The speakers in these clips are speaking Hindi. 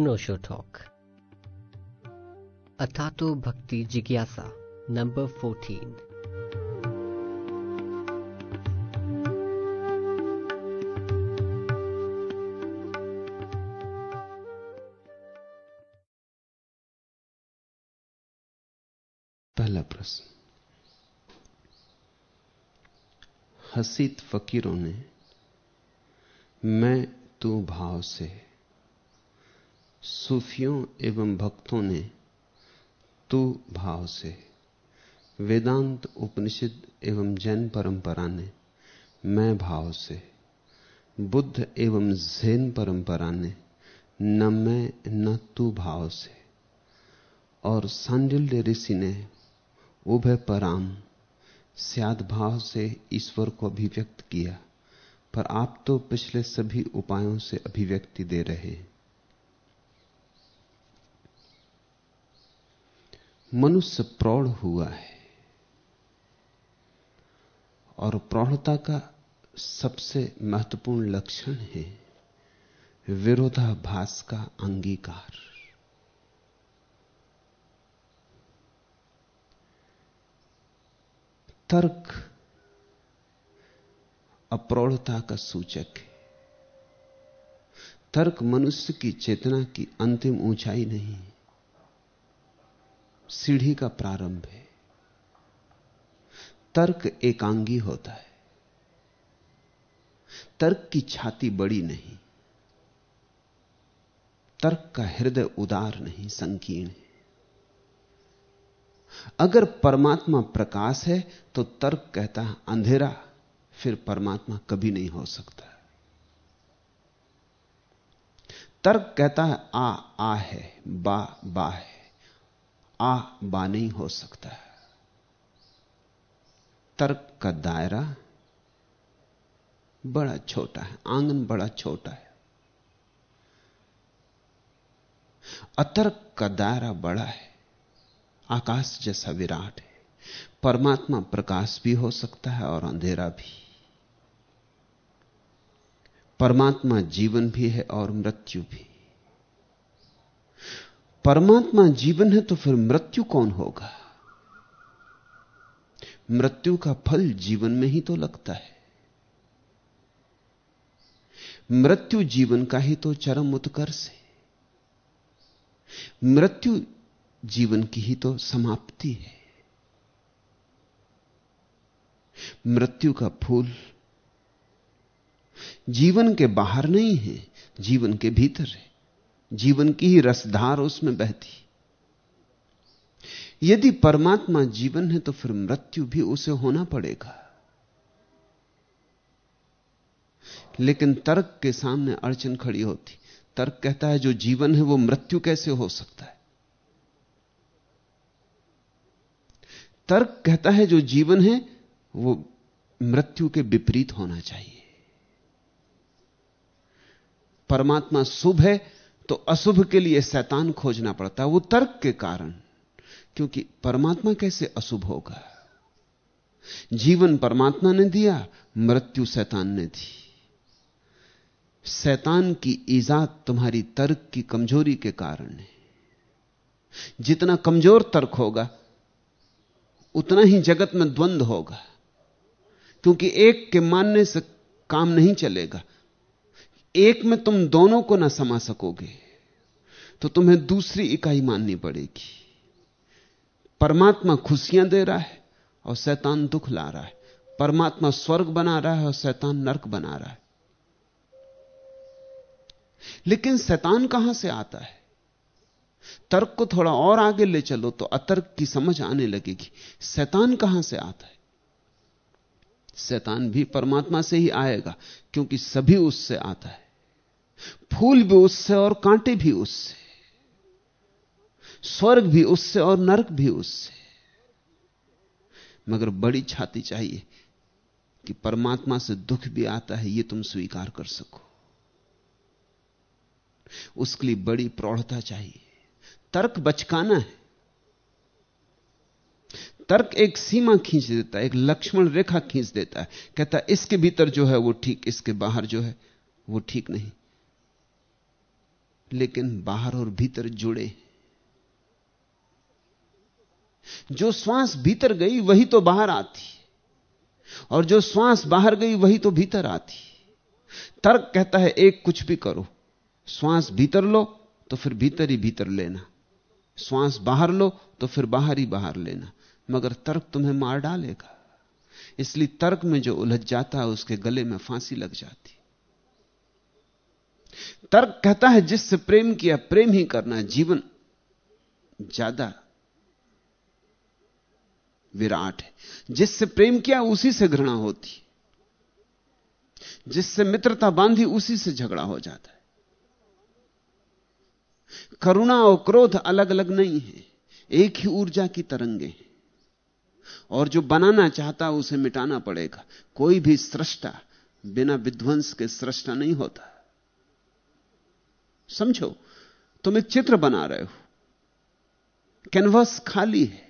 अनोशो टॉक। अथातो भक्ति जिज्ञासा, नंबर फोर्टीन। पहला प्रश्न। हसीत फकीरों ने, मैं तू भाव से सूफियों एवं भक्तों ने तू भाव से वेदांत उपनिषद एवं जैन परंपरा ने मैं भाव से, बुद्ध एवं जैन परंपरा ने न मैं न तू भाव से। और सांडिल्य ऋषि ने, उभय पराम, स्याद भाव से ईश्वर को अभिव्यक्त किया, पर आप तो पिछले सभी उपायों से अभिव्यक्ति दे रहे हैं। मनुष्य प्रौढ़ हुआ है। और प्रौढ़ता का सबसे महत्वपूर्ण लक्षण है विरोधाभास का अंगीकार। तर्क अप्रौढ़ता का सूचक है। तर्क मनुष्य की चेतना की अंतिम ऊंचाई नहीं सीढ़ी का प्रारंभ है। तर्क एकांगी होता है। तर्क की छाती बड़ी नहीं। तर्क का हृदय उदार नहीं, संकीर्ण है। अगर परमात्मा प्रकाश है तो तर्क कहता है, अंधेरा। फिर परमात्मा कभी नहीं हो सकता। तर्क कहता है, आ आ है, बा बा है। आ बा नहीं हो सकता तर्क का दायरा बड़ा छोटा है, आँगन बड़ा छोटा है। अतर्क का दायरा बड़ा है, आकाश जैसा विराट है। परमात्मा प्रकाश भी हो सकता है और अंधेरा भी। परमात्मा जीवन भी है और मृत्यु भी। परमात्मा जीवन है तो फिर मृत्यु कौन होगा? मृत्यु का फल जीवन में ही तो लगता है। मृत्यु जीवन का ही तो चरम उत्कर्ष है। मृत्यु जीवन की ही तो समाप्ति है। मृत्यु का फूल जीवन के बाहर नहीं है, जीवन के भीतर है। जीवन की ही रसधार उसमें बहती। यदि परमात्मा जीवन है तो फिर मृत्यु भी उसे होना पड़ेगा। लेकिन तर्क के सामने अड़चन खड़ी होती। तर्क कहता है, जो जीवन है, वो मृत्यु कैसे हो सकता है? तर्क कहता है, जो जीवन है, वो मृत्यु के विपरीत होना चाहिए। परमात्मा शुभ है तो अशुभ के लिए शैतान खोजना पड़ता है, वो तर्क के कारण, क्योंकि परमात्मा कैसे अशुभ होगा? जीवन परमात्मा ने दिया, मृत्यु शैतान ने दी। शैतान की ईजाद तुम्हारी तर्क की कमज़ोरी के कारण है। जितना कमज़ोर तर्क होगा, उतना ही जगत में द्वंद्व होगा, क्योंकि एक के मानने से काम नहीं चलेगा। एक में तुम दोनों को ना समा सकोगे तो तुम्हें दूसरी इकाई माननी पड़ेगी। परमात्मा खुशियाँ दे रहा है और शैतान दुख ला रहा है। परमात्मा स्वर्ग बना रहा है और शैतान नरक बना रहा है। लेकिन शैतान कहाँ से आता है? तर्क को थोड़ा और आगे ले चलो तो अतर्क की समझ आने लगेगी। शैतान कहाँ से आता है? शैतान भी परमात्मा से ही आएगा, क्योंकि सभी उससे आता है। फूल भी उससे और कांटे भी उससे, स्वर्ग भी उससे और नरक भी उससे। मगर बड़ी छाती चाहिए कि परमात्मा से दुख भी आता है यह तुम स्वीकार कर सको। उसके लिए बड़ी प्रौढ़ता चाहिए। तर्क बचकाना है। तर्क एक सीमा खींच देता है, एक लक्ष्मण रेखा खींच देता है। कहता इसके भीतर जो है वो ठीक, इसके बाहर जो है वो ठीक नहीं। लेकिन बाहर और भीतर जुड़े जो श्वास भीतर गई, वही तो बाहर आती और जो श्वास बाहर गई, वही तो भीतर आती तर्क कहता है, एक कुछ भी करो। श्वास भीतर लो तो फिर भीतर ही भीतर लेना। श्वास बाहर लो तो फिर बाहर ही बाहर लेना। मगर तर्क तुम्हें मार डालेगा। इसलिए तर्क में जो उलझ जाता है, उसके गले में फांसी लग जाती तर्क कहता है, जिससे प्रेम किया, प्रेम ही करना जीवन ज़्यादा विराट है। जिससे प्रेम किया, उसी से घृणा होती जिससे मित्रता बांधी, उसी से झगड़ा हो जाता है। करुणा और क्रोध अलग अलग नहीं है, एक ही ऊर्जा की तरंगे हैं। और जो बनाना चाहता है उसे मिटाना पड़ेगा। कोई भी सृष्टा बिना विध्वंस के सृष्टा नहीं होता। समझो तुम एक चित्र बना रहे हो। कैनवस खाली है।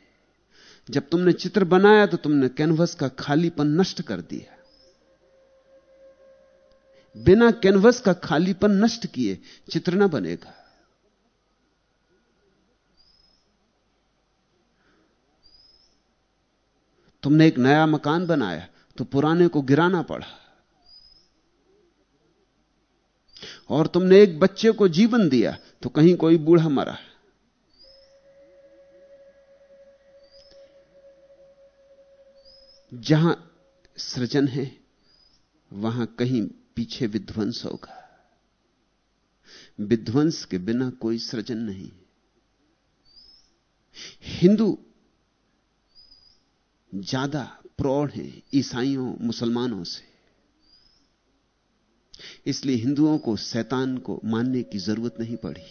जब तुमने चित्र बनाया तो तुमने कैनवस का खालीपन नष्ट कर दिया। बिना कैनवस का खालीपन नष्ट किए चित्र ना बनेगा। तुमने एक नया मकान बनाया तो पुराने को गिराना पड़ा। और तुमने एक बच्चे को जीवन दिया तो कहीं कोई बूढ़ा मरा। जहाँ सृजन है, वहाँ कहीं पीछे विध्वंस होगा। विध्वंस के बिना कोई सृजन नहीं। हिंदू ज़्यादा प्रौढ़ हैं, ईसाइयों, मुसलमानों से। इसलिए हिंदुओं को शैतान को मानने की ज़रूरत नहीं पड़ी।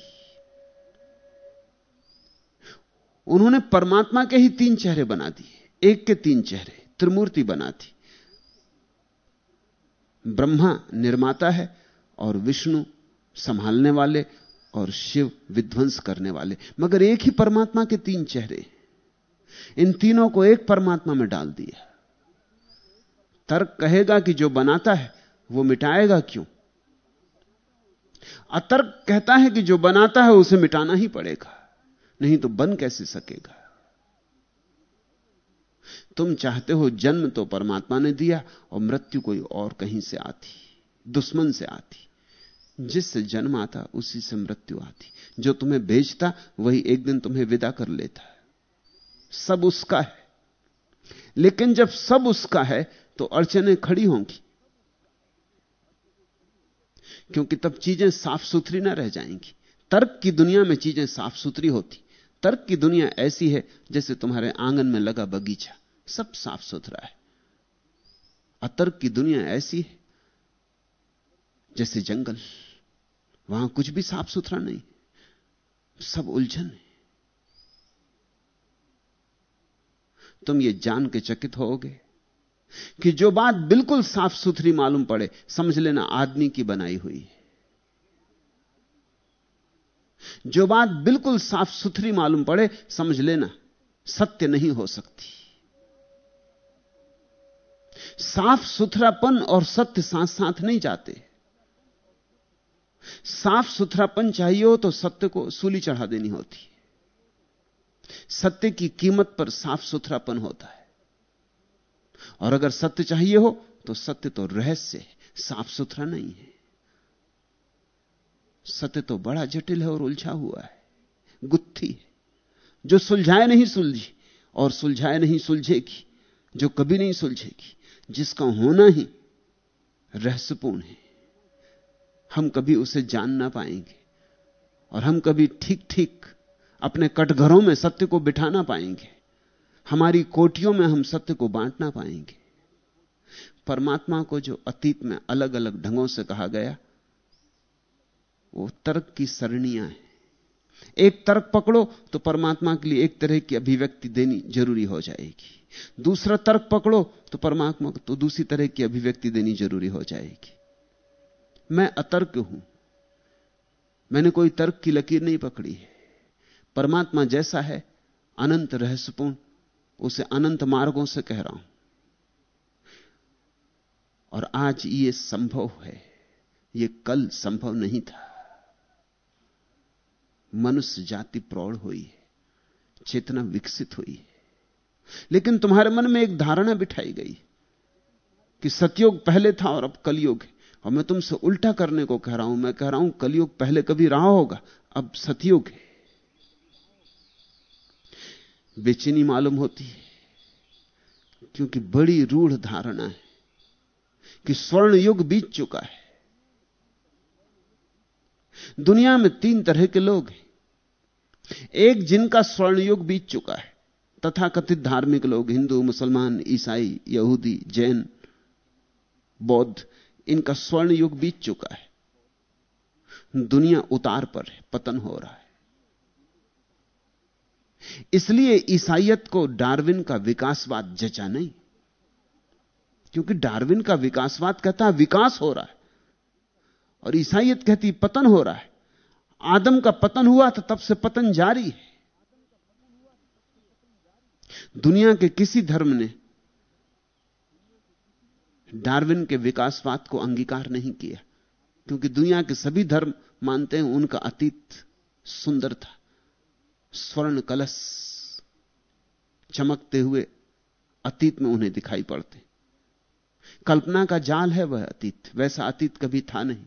उन्होंने परमात्मा के ही तीन चेहरे बना दिए, एक के तीन चेहरे, त्रिमूर्ति बना दी। ब्रह्मा निर्माता है और विष्णु संभालने वाले और शिव विध्वंस करने वाले। मगर एक ही परमात्मा के तीन चेहरे इन तीनों को एक परमात्मा में डाल दिया। तर्क कहेगा कि जो बनाता है वो मिटाएगा क्यों? अतर्क कहता है कि जो बनाता है उसे मिटाना ही पड़ेगा, नहीं तो बन कैसे सकेगा? तुम चाहते हो जन्म तो परमात्मा ने दिया और मृत्यु कोई और कहीं से आती, दुश्मन से आती। जिससे जन्म आता, उसी से मृत्यु आती। जो तुम्हें भेजता, वही एक दिन तुम्हें विदा कर लेता। है सब उसका है। लेकिन जब सब उसका है तो अड़चने खड़ी होंगी। क्योंकि तब चीज़ें साफ़ सुथरी ना रह जाएँगी। तर्क की दुनिया में चीज़ें साफ़ सुथरी होती। तर्क की दुनिया ऐसी है जैसे तुम्हारे आँगन में लगा बगीचा। सब साफ़ सुथरा है। अतर्क की दुनिया ऐसी है जैसे जंगल। वहाँ कुछ भी साफ़ सुथरा नहीं। सब उलझन है। तुम ये जान के चकित होगे। कि जो बात बिल्कुल साफ़ सुथरी मालूम पड़े, समझ लेना आदमी की बनाई हुई है। जो बात बिल्कुल साफ़ सुथरी मालूम पड़े, समझ लेना, सत्य नहीं हो सकती। साफ़ सुथरापन और सत्य साथ साथ नहीं जाते। साफ़ सुथरापन चाहिए हो तो सत्य को सूली चढ़ा देनी होती। सत्य की कीमत पर साफ़ सुथरापन होता है। और अगर सत्य चाहिए हो तो सत्य तो रहस्य है साफ़ सुथरा नहीं है। सत्य तो बड़ा जटिल है और उलझा हुआ है, गुत्थी है। जो सुलझाए नहीं सुलझी, और सुलझाए नहीं सुलझेगी, जो कभी नहीं सुलझेगी, जिसका होना ही रहस्यपूर्ण है। हम कभी उसे जान ना पाएँगे, और हम कभी ठीक ठीक अपने कटघरों में सत्य को बिठाना पाएँगे। हमारी कोटियों में हम सत्य को बांट ना पाएँगे। परमात्मा को जो अतीत में अलग अलग ढंगों से कहा गया, वो तर्क की सरणियाँ हैं। एक तर्क पकड़ो तो परमात्मा के लिए एक तरह की अभिव्यक्ति देनी ज़रूरी हो जाएगी। दूसरा तर्क पकड़ो तो परमात्मा को तो दूसरी तरह की अभिव्यक्ति देनी ज़रूरी हो जाएगी। मैं अतर्क हूँ। मैंने कोई तर्क की लकीर नहीं पकड़ी है। परमात्मा जैसा है, अनंत रहस्यपूर्ण। उसे अनंत मार्गों से कह रहा हूँ। और आज ये संभव है, ये कल संभव नहीं था। मनुष्य जाति प्रौढ़ हुई है, चेतना विकसित हुई है। लेकिन तुम्हारे मन में एक धारणा बिठाई गई कि सतयुग पहले था और अब कलयुग है। और मैं तुमसे उल्टा करने को कह रहा हूँ, मैं कह रहा हूँ, कलयुग पहले कभी रहा होगा, अब सतयुग है। बेचैनी मालूम होती है, क्योंकि बड़ी रूढ़ धारणा है कि स्वर्ण युग बीत चुका है। दुनिया में तीन तरह के लोग हैं। एक जिनका स्वर्ण युग बीत चुका है तथा कथित धार्मिक लोग, हिंदू, मुसलमान, ईसाई, यहूदी, जैन, बौद्ध, इनका स्वर्ण युग बीत चुका है। दुनिया उतार पर है, पतन हो रहा है। इसलिए ईसाइयत को डार्विन का विकासवाद जचा नहीं। क्योंकि डार्विन का विकासवाद कहता है, विकास हो रहा है। और ईसाइयत कहती, पतन हो रहा है। आदम का पतन हुआ था तब से पतन जारी है। दुनिया के किसी धर्म ने डार्विन के विकासवाद को अंगीकार नहीं किया, क्योंकि दुनिया के सभी धर्म मानते हैं उनका अतीत सुंदर था। स्वर्ण कलश चमकते हुए अतीत में उन्हें दिखाई पड़ते कल्पना का जाल है वह अतीत, वैसा अतीत कभी था नहीं।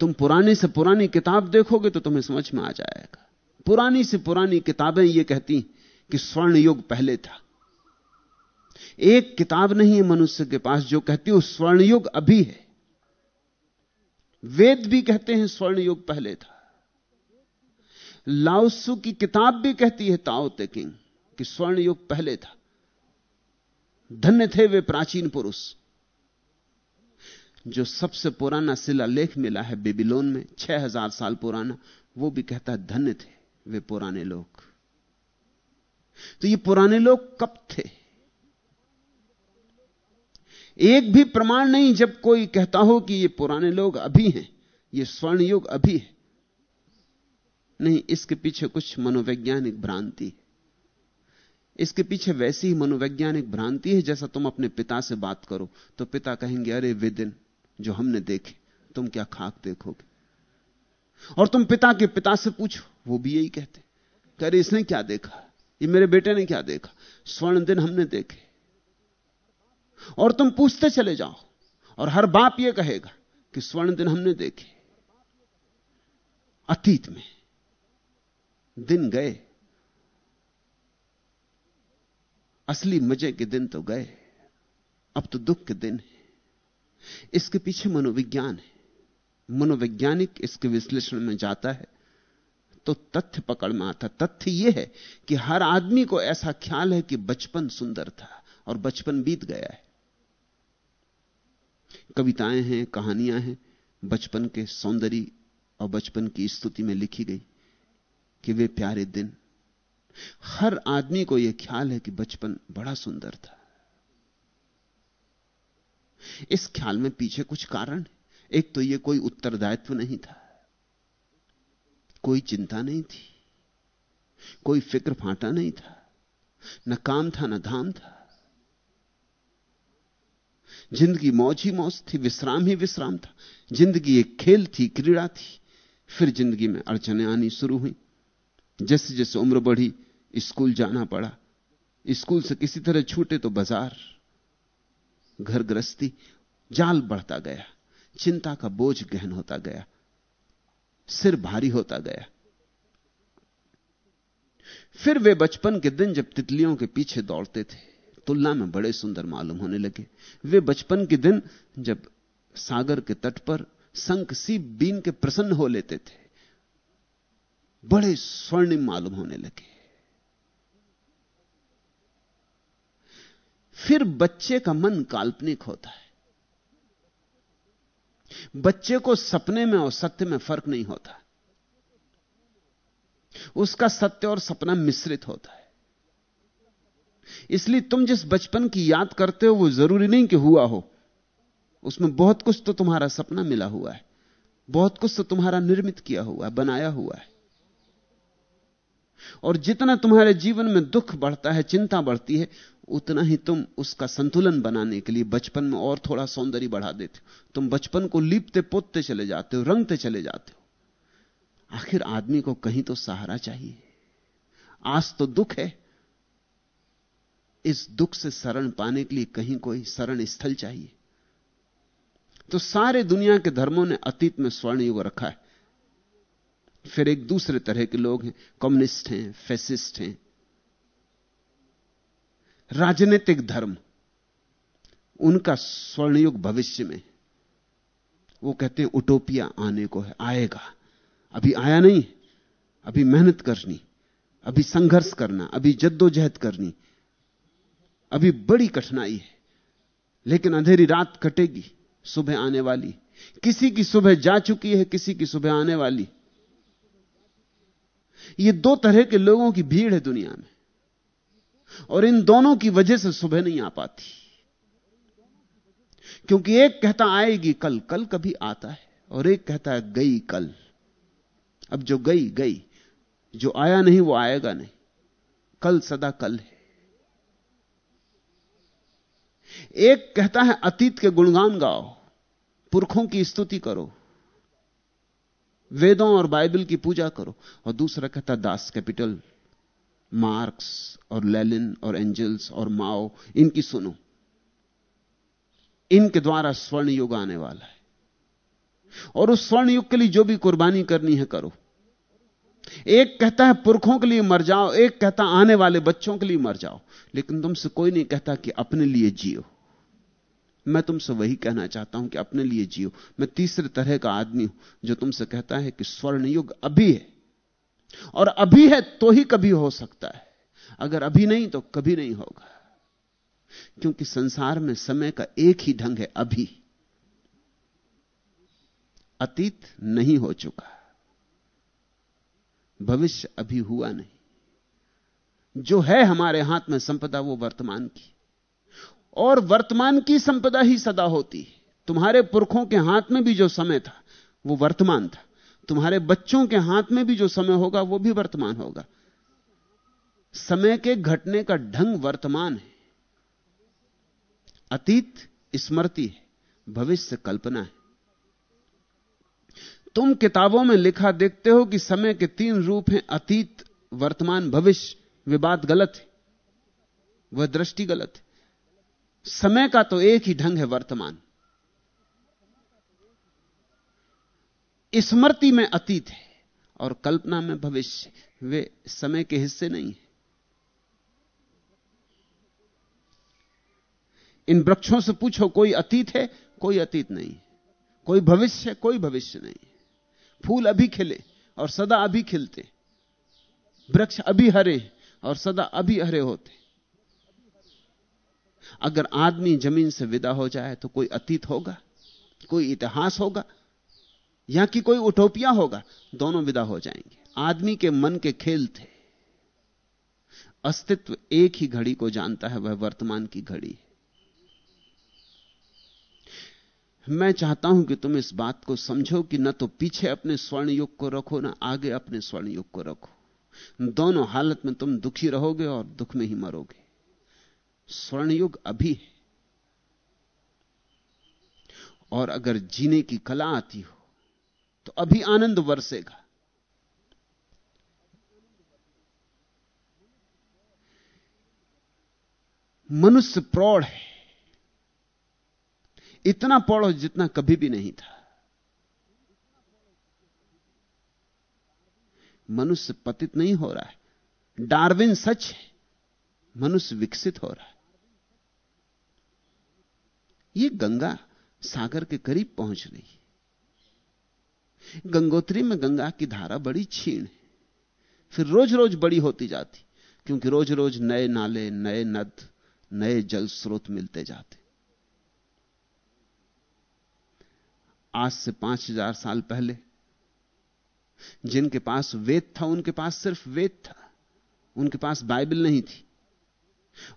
तुम पुरानी से पुरानी किताब देखोगे तो तुम्हें समझ में आ जाएगा। पुरानी से पुरानी किताबें यह कहती कि स्वर्ण युग पहले था। एक किताब नहीं है मनुष्य के पास जो कहती हो स्वर्ण युग अभी है। वेद भी कहते हैं स्वर्ण युग पहले था। लाउसु की किताब भी कहती है ताओ ते किंग, कि स्वर्ण युग पहले था। धन्य थे वे प्राचीन पुरुष। जो सबसे पुराना शिला लेख मिला है बेबीलोन में, छह हज़ार साल पुराना, वो भी कहता है धन्य थे वे पुराने लोग। तो ये पुराने लोग कब थे? एक भी प्रमाण नहीं जब कोई कहता हो कि ये पुराने लोग अभी हैं, ये स्वर्ण युग अभी है। नहीं, इसके पीछे कुछ मनोवैज्ञानिक भ्रांति इसके पीछे वैसी ही मनोवैज्ञानिक भ्रांति है जैसा तुम अपने पिता से बात करो। तो पिता कहेंगे, अरे, वे दिन जो हमने देखे, तुम क्या खाक देखोगे? और तुम पिता के पिता से पूछो, वो भी यही कहते अरे इसने क्या देखा? ये मेरे बेटे ने क्या देखा? स्वर्ण दिन हमने देखे। और तुम पूछते चले जाओ, और हर बाप यह कहेगा कि स्वर्ण दिन हमने देखे। अतीत में। दिन गए। असली मज़े के दिन तो गए, अब तो दुख के दिन है। इसके पीछे मनोविज्ञान है। मनोवैज्ञानिक इसके विश्लेषण में जाता है तो तथ्य पकड़ में आता। तथ्य यह है कि हर आदमी को ऐसा ख्याल है कि बचपन सुंदर था और बचपन बीत गया है। कविताएँ हैं, कहानियाँ हैं, बचपन के सौंदर्य और बचपन की स्तुति में लिखी गई। कि वे प्यारे दिन, हर आदमी को यह ख्याल है कि बचपन बड़ा सुंदर था। इस ख्याल में पीछे कुछ कारण एक तो यह कोई उत्तरदायित्व नहीं था, कोई चिंता नहीं थी, कोई फ़िक्र फांटा नहीं था, न काम था, न धाम था। ज़िंदगी मौज ही मौज थी, विश्राम ही विश्राम था। ज़िंदगी एक खेल थी, क्रीड़ा थी, फिर ज़िंदगी में अड़चने आनी शुरू हुई। जैसे जैसे उम्र बढ़ी, स्कूल जाना पड़ा। स्कूल से किसी तरह छूटे तो बाज़ार। घर गृहस्थी जाल बढ़ता गया। चिंता का बोझ गहन होता गया। सिर भारी होता गया। फिर वे बचपन के दिन जब तितलियों के पीछे दौड़ते थे, तुलना में बड़े सुंदर मालूम होने लगे। वे बचपन के दिन जब सागर के तट पर संक सी बीन के प्रसन्न हो लेते थे। बड़े स्वर्णिम मालूम होने लगे। फिर बच्चे का मन काल्पनिक होता है। बच्चे को सपने में और सत्य में फ़र्क नहीं होता। उसका सत्य और सपना मिश्रित होता है। इसलिए तुम जिस बचपन की याद करते हो, वो ज़रूरी नहीं कि हुआ हो। उसमें बहुत कुछ तो तुम्हारा सपना मिला हुआ है। बहुत कुछ तो तुम्हारा निर्मित किया हुआ है, बनाया हुआ है। और जितना तुम्हारे जीवन में दुख बढ़ता है, चिंता बढ़ती है, उतना ही तुम उसका संतुलन बनाने के लिए बचपन में और थोड़ा सौंदर्य बढ़ा देते हो। तुम बचपन को लीपते पोतते चले जाते हो, रंगते चले जाते हो। आखिर आदमी को कहीं तो सहारा चाहिए। आज तो दुख है। इस दुख से शरण पाने के लिए कहीं कोई शरण स्थल चाहिए। तो सारे दुनिया के धर्मों ने अतीत में स्वर्ण युग रखा है। फिर एक दूसरे तरह के लोग हैं, कम्युनिस्ट हैं, फैसिस्ट हैं। राजनीतिक धर्म, उनका स्वर्णयुग भविष्य में, वो कहते हैं, उटोपिया आने को है, आएगा। अभी आया नहीं, अभी मेहनत करनी, अभी संघर्ष करना, अभी जद्दोजहद करनी, अभी बड़ी कठिनाई है। लेकिन अंधेरी रात कटेगी, सुबह आने वाली। किसी की सुबह जा चुकी है, किसी की सुबह आने वाली। ये दो तरह के लोगों की भीड़ है दुनिया में। और इन दोनों की वजह से सुबह नहीं आ पाती। क्योंकि एक कहता आएगी कल कल कभी आता है। और एक कहता है गई कल। अब जो गई गई। जो आया नहीं, वो आएगा नहीं। कल सदा कल है। एक कहता है अतीत के गुणगान गाओ। पुरखों की स्तुति करो। वेदों और बाइबल की पूजा करो। और दूसरा कहता, दास कैपिटल, मार्क्स और लेलिन और एंजल्स और माओ, इनकी सुनो। इनके द्वारा स्वर्ण युग आने वाला है। और उस स्वर्ण युग के लिए जो भी कुर्बानी करनी है करो। एक कहता है, पुरखों के लिए मर जाओ। एक कहता, आने वाले बच्चों के लिए मर जाओ। लेकिन तुमसे कोई नहीं कहता कि अपने लिए जियो। मैं तुमसे वही कहना चाहता हूँ कि अपने लिए जियो। मैं तीसरे तरह का आदमी हूँ, जो तुमसे कहता है कि स्वर्ण युग अभी है। और अभी है तो ही कभी हो सकता है। अगर अभी नहीं तो कभी नहीं होगा। क्योंकि संसार में समय का एक ही ढंग है, अभी। अतीत नहीं हो चुका। भविष्य अभी हुआ नहीं। जो है हमारे हाथ में संपदा, वो वर्तमान की। और वर्तमान की संपदा ही सदा होती तुम्हारे पुरखों के हाथ में भी जो समय था, वो वर्तमान था। तुम्हारे बच्चों के हाथ में भी जो समय होगा, वो भी वर्तमान होगा। समय के घटने का ढंग वर्तमान है। अतीत स्मृति है, भविष्य कल्पना है। तुम किताबों में लिखा देखते हो कि समय के तीन रूप हैं, अतीत, वर्तमान, भविष्य। वे बात गलत है। वह दृष्टि गलत है। समय का तो एक ही ढंग है वर्तमान। स्मृति में अतीत है और कल्पना में भविष्य। वे समय के हिस्से नहीं है। इन वृक्षों से पूछो, कोई अतीत है, कोई अतीत नहीं। कोई भविष्य है, कोई भविष्य नहीं। फूल अभी खिले और सदा अभी खिलते। वृक्ष अभी हरे और सदा अभी हरे होते। अगर आदमी ज़मीन से विदा हो जाए तो कोई अतीत होगा? कोई इतिहास होगा? या कि कोई उटोपिया होगा? दोनों विदा हो जाएँगे। आदमी के मन के खेल थे। अस्तित्व एक ही घड़ी को जानता है, वह वर्तमान की घड़ी मैं चाहता हूँ कि तुम इस बात को समझो कि न तो पीछे अपने स्वर्ण युग को रखो, ना आगे अपने स्वर्ण युग को रखो। दोनों हालत में तुम दुखी रहोगे और दुख में ही मरोगे। स्वर्ण युग अभी है। और अगर जीने की कला आती हो तो अभी आनंद बरसेगा। मनुष्य प्रौढ़ है। इतना पौड़ जितना कभी भी नहीं था। मनुष्य पतित नहीं हो रहा है। डार्विन सच है। मनुष्य विकसित हो रहा है। यह गंगा सागर के करीब पहुँच रही गंगोत्री में गंगा की धारा बड़ी छीण है। फिर रोज रोज बड़ी होती जाती, क्योंकि रोज रोज नए नाले, नए नद, नए जल स्रोत मिलते जाते। आज से पाँच हज़ार साल पहले, जिनके पास वेद था, उनके पास सिर्फ़ वेद था, उनके पास बाइबल नहीं थी।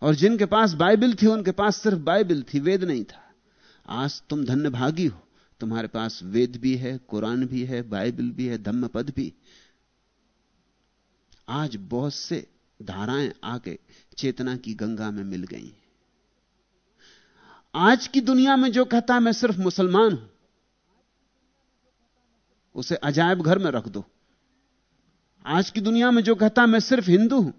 और जिनके पास बाइबल थी, उनके पास सिर्फ़ बाइबल थी, वेद नहीं था। आज तुम धन्य भागी हो। तुम्हारे पास वेद भी है, कुरान भी है, बाइबल भी है, धम्मपद भी। आज बहुत से धाराएँ आके चेतना की गंगा में मिल गई। आज की दुनिया में जो कहता है, मैं सिर्फ़ मुसलमान हूँ। उसे अजायब घर में रख दो। आज की दुनिया में जो कहता है, मैं सिर्फ़ हिंदू हूँ।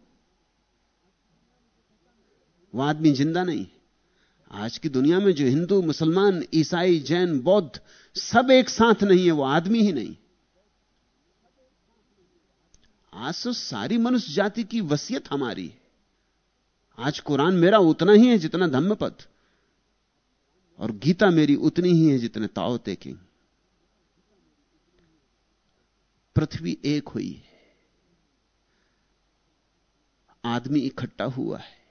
वह आदमी ज़िंदा नहीं आज की दुनिया में जो हिंदू, मुसलमान, ईसाई, जैन, बौद्ध सब एक साथ नहीं है, वो आदमी ही नहीं। आज तो सारी मनुष्य जाति की वसीयत हमारी है। आज कुरान मेरा उतना ही है जितना धम्मपद। और गीता मेरी उतनी ही है जितने ताओ तेकिंग। पृथ्वी एक हुई है। आदमी इकट्ठा हुआ है।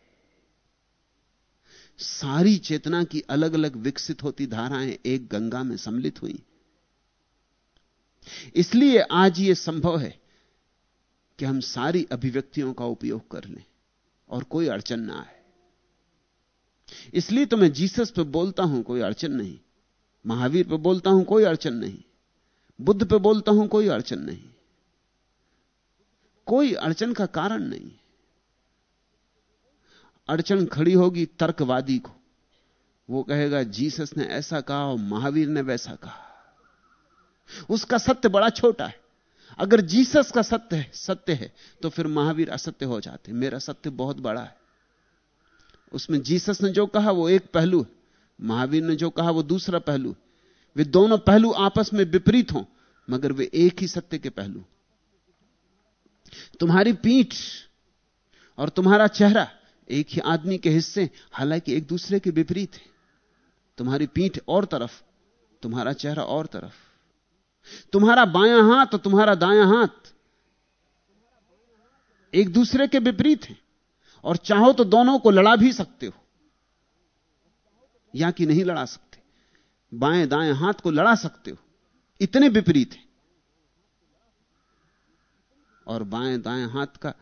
सारी चेतना की अलग अलग विकसित होती धाराएँ एक गंगा में सम्मिलित हुई। इसलिए आज यह संभव है कि हम सारी अभिव्यक्तियों का उपयोग कर लें और कोई अड़चन ना आए। इसलिए तो मैं जीसस पे बोलता हूँ, कोई अड़चन नहीं। महावीर पे बोलता हूँ, कोई अड़चन नहीं। बुद्ध पे बोलता हूँ, कोई अड़चन नहीं। कोई अड़चन का कारण नहीं। अड़चन खड़ी होगी तर्कवादी को। वो कहेगा, जीसस ने ऐसा कहा और महावीर ने वैसा कहा। उसका सत्य बड़ा छोटा है। अगर जीसस का सत्य है सत्य है तो फिर महावीर असत्य हो जाते मेरा सत्य बहुत बड़ा है। उसमें जीसस ने जो कहा, वो एक पहलू है। महावीर ने जो कहा, वो दूसरा पहलू वे दोनों पहलू आपस में विपरीत हों, मगर वे एक ही सत्य के पहलू तुम्हारी पीठ और तुम्हारा चेहरा एक ही आदमी के हिस्से, हालाँकि एक दूसरे के विपरीत है। तुम्हारी पीठ और तरफ़, तुम्हारा चेहरा और तरफ़। तुम्हारा बायां हाथ और तुम्हारा दायां हाथ एक दूसरे के विपरीत है। और चाहो तो दोनों को लड़ा भी सकते हो, या कि नहीं लड़ा सकते। बाएँ दाएँ हाथ को लड़ा सकते हो, इतने विपरीत हैं। और बाएँ दाएँ हाथ का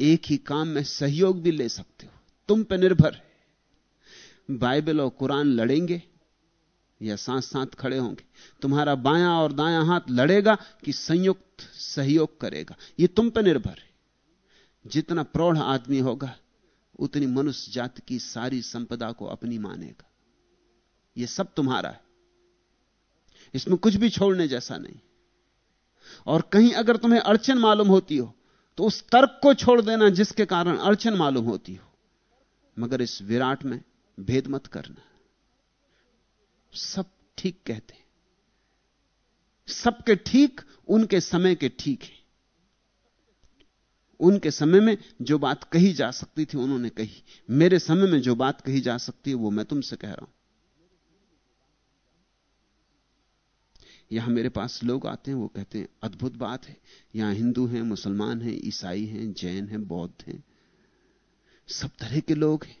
एक ही काम में सहयोग भी ले सकते हो। तुम पर निर्भर बाइबल और कुरान लड़ेंगे या साथ साथ खड़े होंगे। तुम्हारा बायां और दायां हाथ लड़ेगा कि संयुक्त सहयोग करेगा। यह तुम पर निर्भर है। जितना प्रौढ़ आदमी होगा, उतनी मनुष्य जाति की सारी संपदा को अपनी मानेगा। यह सब तुम्हारा है। इसमें कुछ भी छोड़ने जैसा नहीं। और कहीं अगर तुम्हें अड़चन मालूम होती हो तो उस तर्क को छोड़ देना जिसके कारण अड़चन मालूम होती हो। मगर इस विराट में भेद मत करना। सब ठीक कहते हैं। सबके ठीक, उनके समय के ठीक है। उनके समय में जो बात कही जा सकती थी, उन्होंने कही। मेरे समय में जो बात कही जा सकती है, वो मैं तुमसे कह रहा हूँ। यहाँ मेरे पास लोग आते हैं, वो कहते हैं, अद्भुत बात है। यहाँ हिंदू हैं, मुसलमान हैं, ईसाई हैं, जैन हैं, बौद्ध हैं। सब तरह के लोग हैं।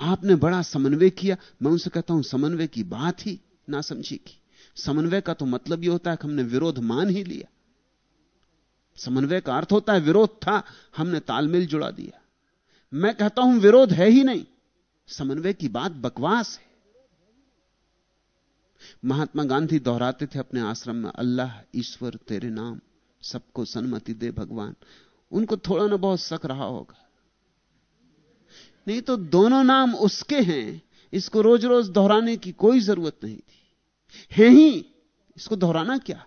आपने बड़ा समन्वय किया। मैं उनसे कहता हूँ, समन्वय की बात ही ना समझी की समन्वय का तो मतलब यह होता है कि हमने विरोध मान ही लिया। समन्वय का अर्थ होता है विरोध था, हमने तालमेल जुड़ा दिया। मैं कहता हूँ, विरोध है ही नहीं। समन्वय की बात बकवास है। महात्मा गांधी दोहराते थे अपने आश्रम में, अल्लाह, ईश्वर, तेरे नाम, सबको सन्मति दे भगवान। उनको थोड़ा ना बहुत शक रहा होगा। नहीं तो दोनों नाम उसके हैं, इसको रोज रोज दोहराने की कोई ज़रूरत नहीं थी। है ही, इसको दोहराना क्या?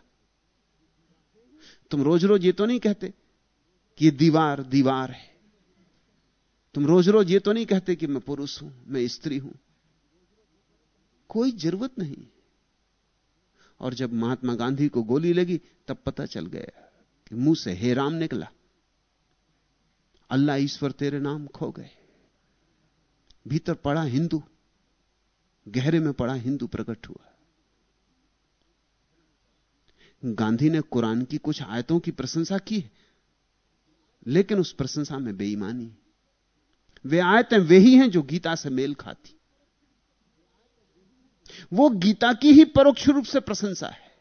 तुम रोज रोज ये तो नहीं कहते कि ये दीवार दीवार है। तुम रोज रोज ये तो नहीं कहते कि मैं पुरुष हूँ, मैं स्त्री हूँ। कोई ज़रूरत नहीं। और जब महात्मा गांधी को गोली लगी, तब पता चल गया कि मुँह से हे राम निकला। अल्लाह ईश्वर तेरे नाम खो गए। भीतर पड़ा हिंदू, गहरे में पड़ा हिंदू प्रकट हुआ। गांधी ने कुरान की कुछ आयतों की प्रशंसा की लेकिन उस प्रशंसा में बेईमानी वे आयतें वे ही हैं जो गीता से मेल खाती। वो गीता की ही परोक्ष रूप से प्रशंसा है।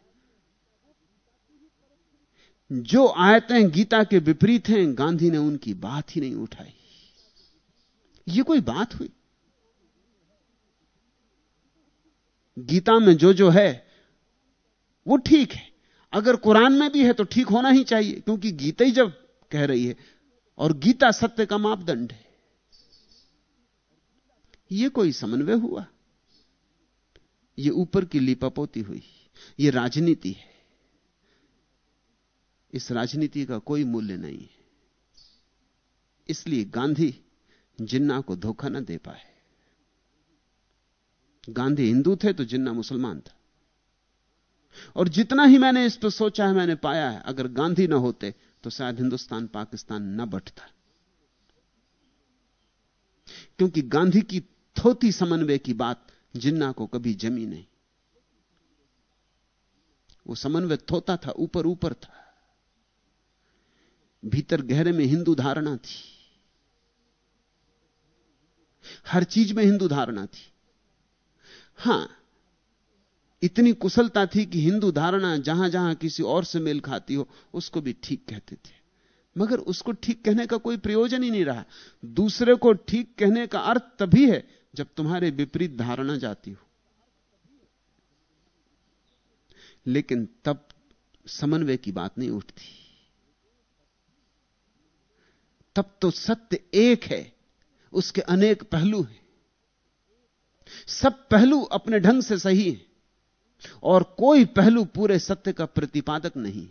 जो आयतें गीता के विपरीत हैं, गांधी ने उनकी बात ही नहीं उठाई। ये कोई बात हुई? गीता में जो जो है, वो ठीक है। अगर कुरान में भी है तो ठीक होना ही चाहिए, क्योंकि गीता ही जब कह रही है, और गीता सत्य का मापदंड है। यह कोई समन्वय हुआ? यह ऊपर की लिपापोती हुई यह राजनीति है। इस राजनीति का कोई मूल्य नहीं है। इसलिए गांधी जिन्ना को धोखा न दे पाए। गांधी हिंदू थे तो जिन्ना मुसलमान था। और जितना ही मैंने इस पर सोचा है, मैंने पाया है, अगर गांधी ना होते तो शायद हिंदुस्तान पाकिस्तान न बटता। क्योंकि गांधी की थोती समन्वय की बात जिन्ना को कभी जमी नहीं। वो समन्वय थोता था, ऊपर ऊपर था। भीतर गहरे में हिंदू धारणा थी। हर चीज़ में हिंदू धारणा थी। हाँ, इतनी कुशलता थी कि हिंदू धारणा जहाँ जहाँ किसी और से मेल खाती हो, उसको भी ठीक कहते थे। मगर उसको ठीक कहने का कोई प्रयोजन ही नहीं रहा। दूसरे को ठीक कहने का अर्थ तभी है जब तुम्हारे विपरीत धारणा जाती हो। लेकिन तब समन्वय की बात नहीं उठती। तब तो सत्य एक है, उसके अनेक पहलू हैं। सब पहलू अपने ढंग से सही है, और कोई पहलू पूरे सत्य का प्रतिपादक नहीं।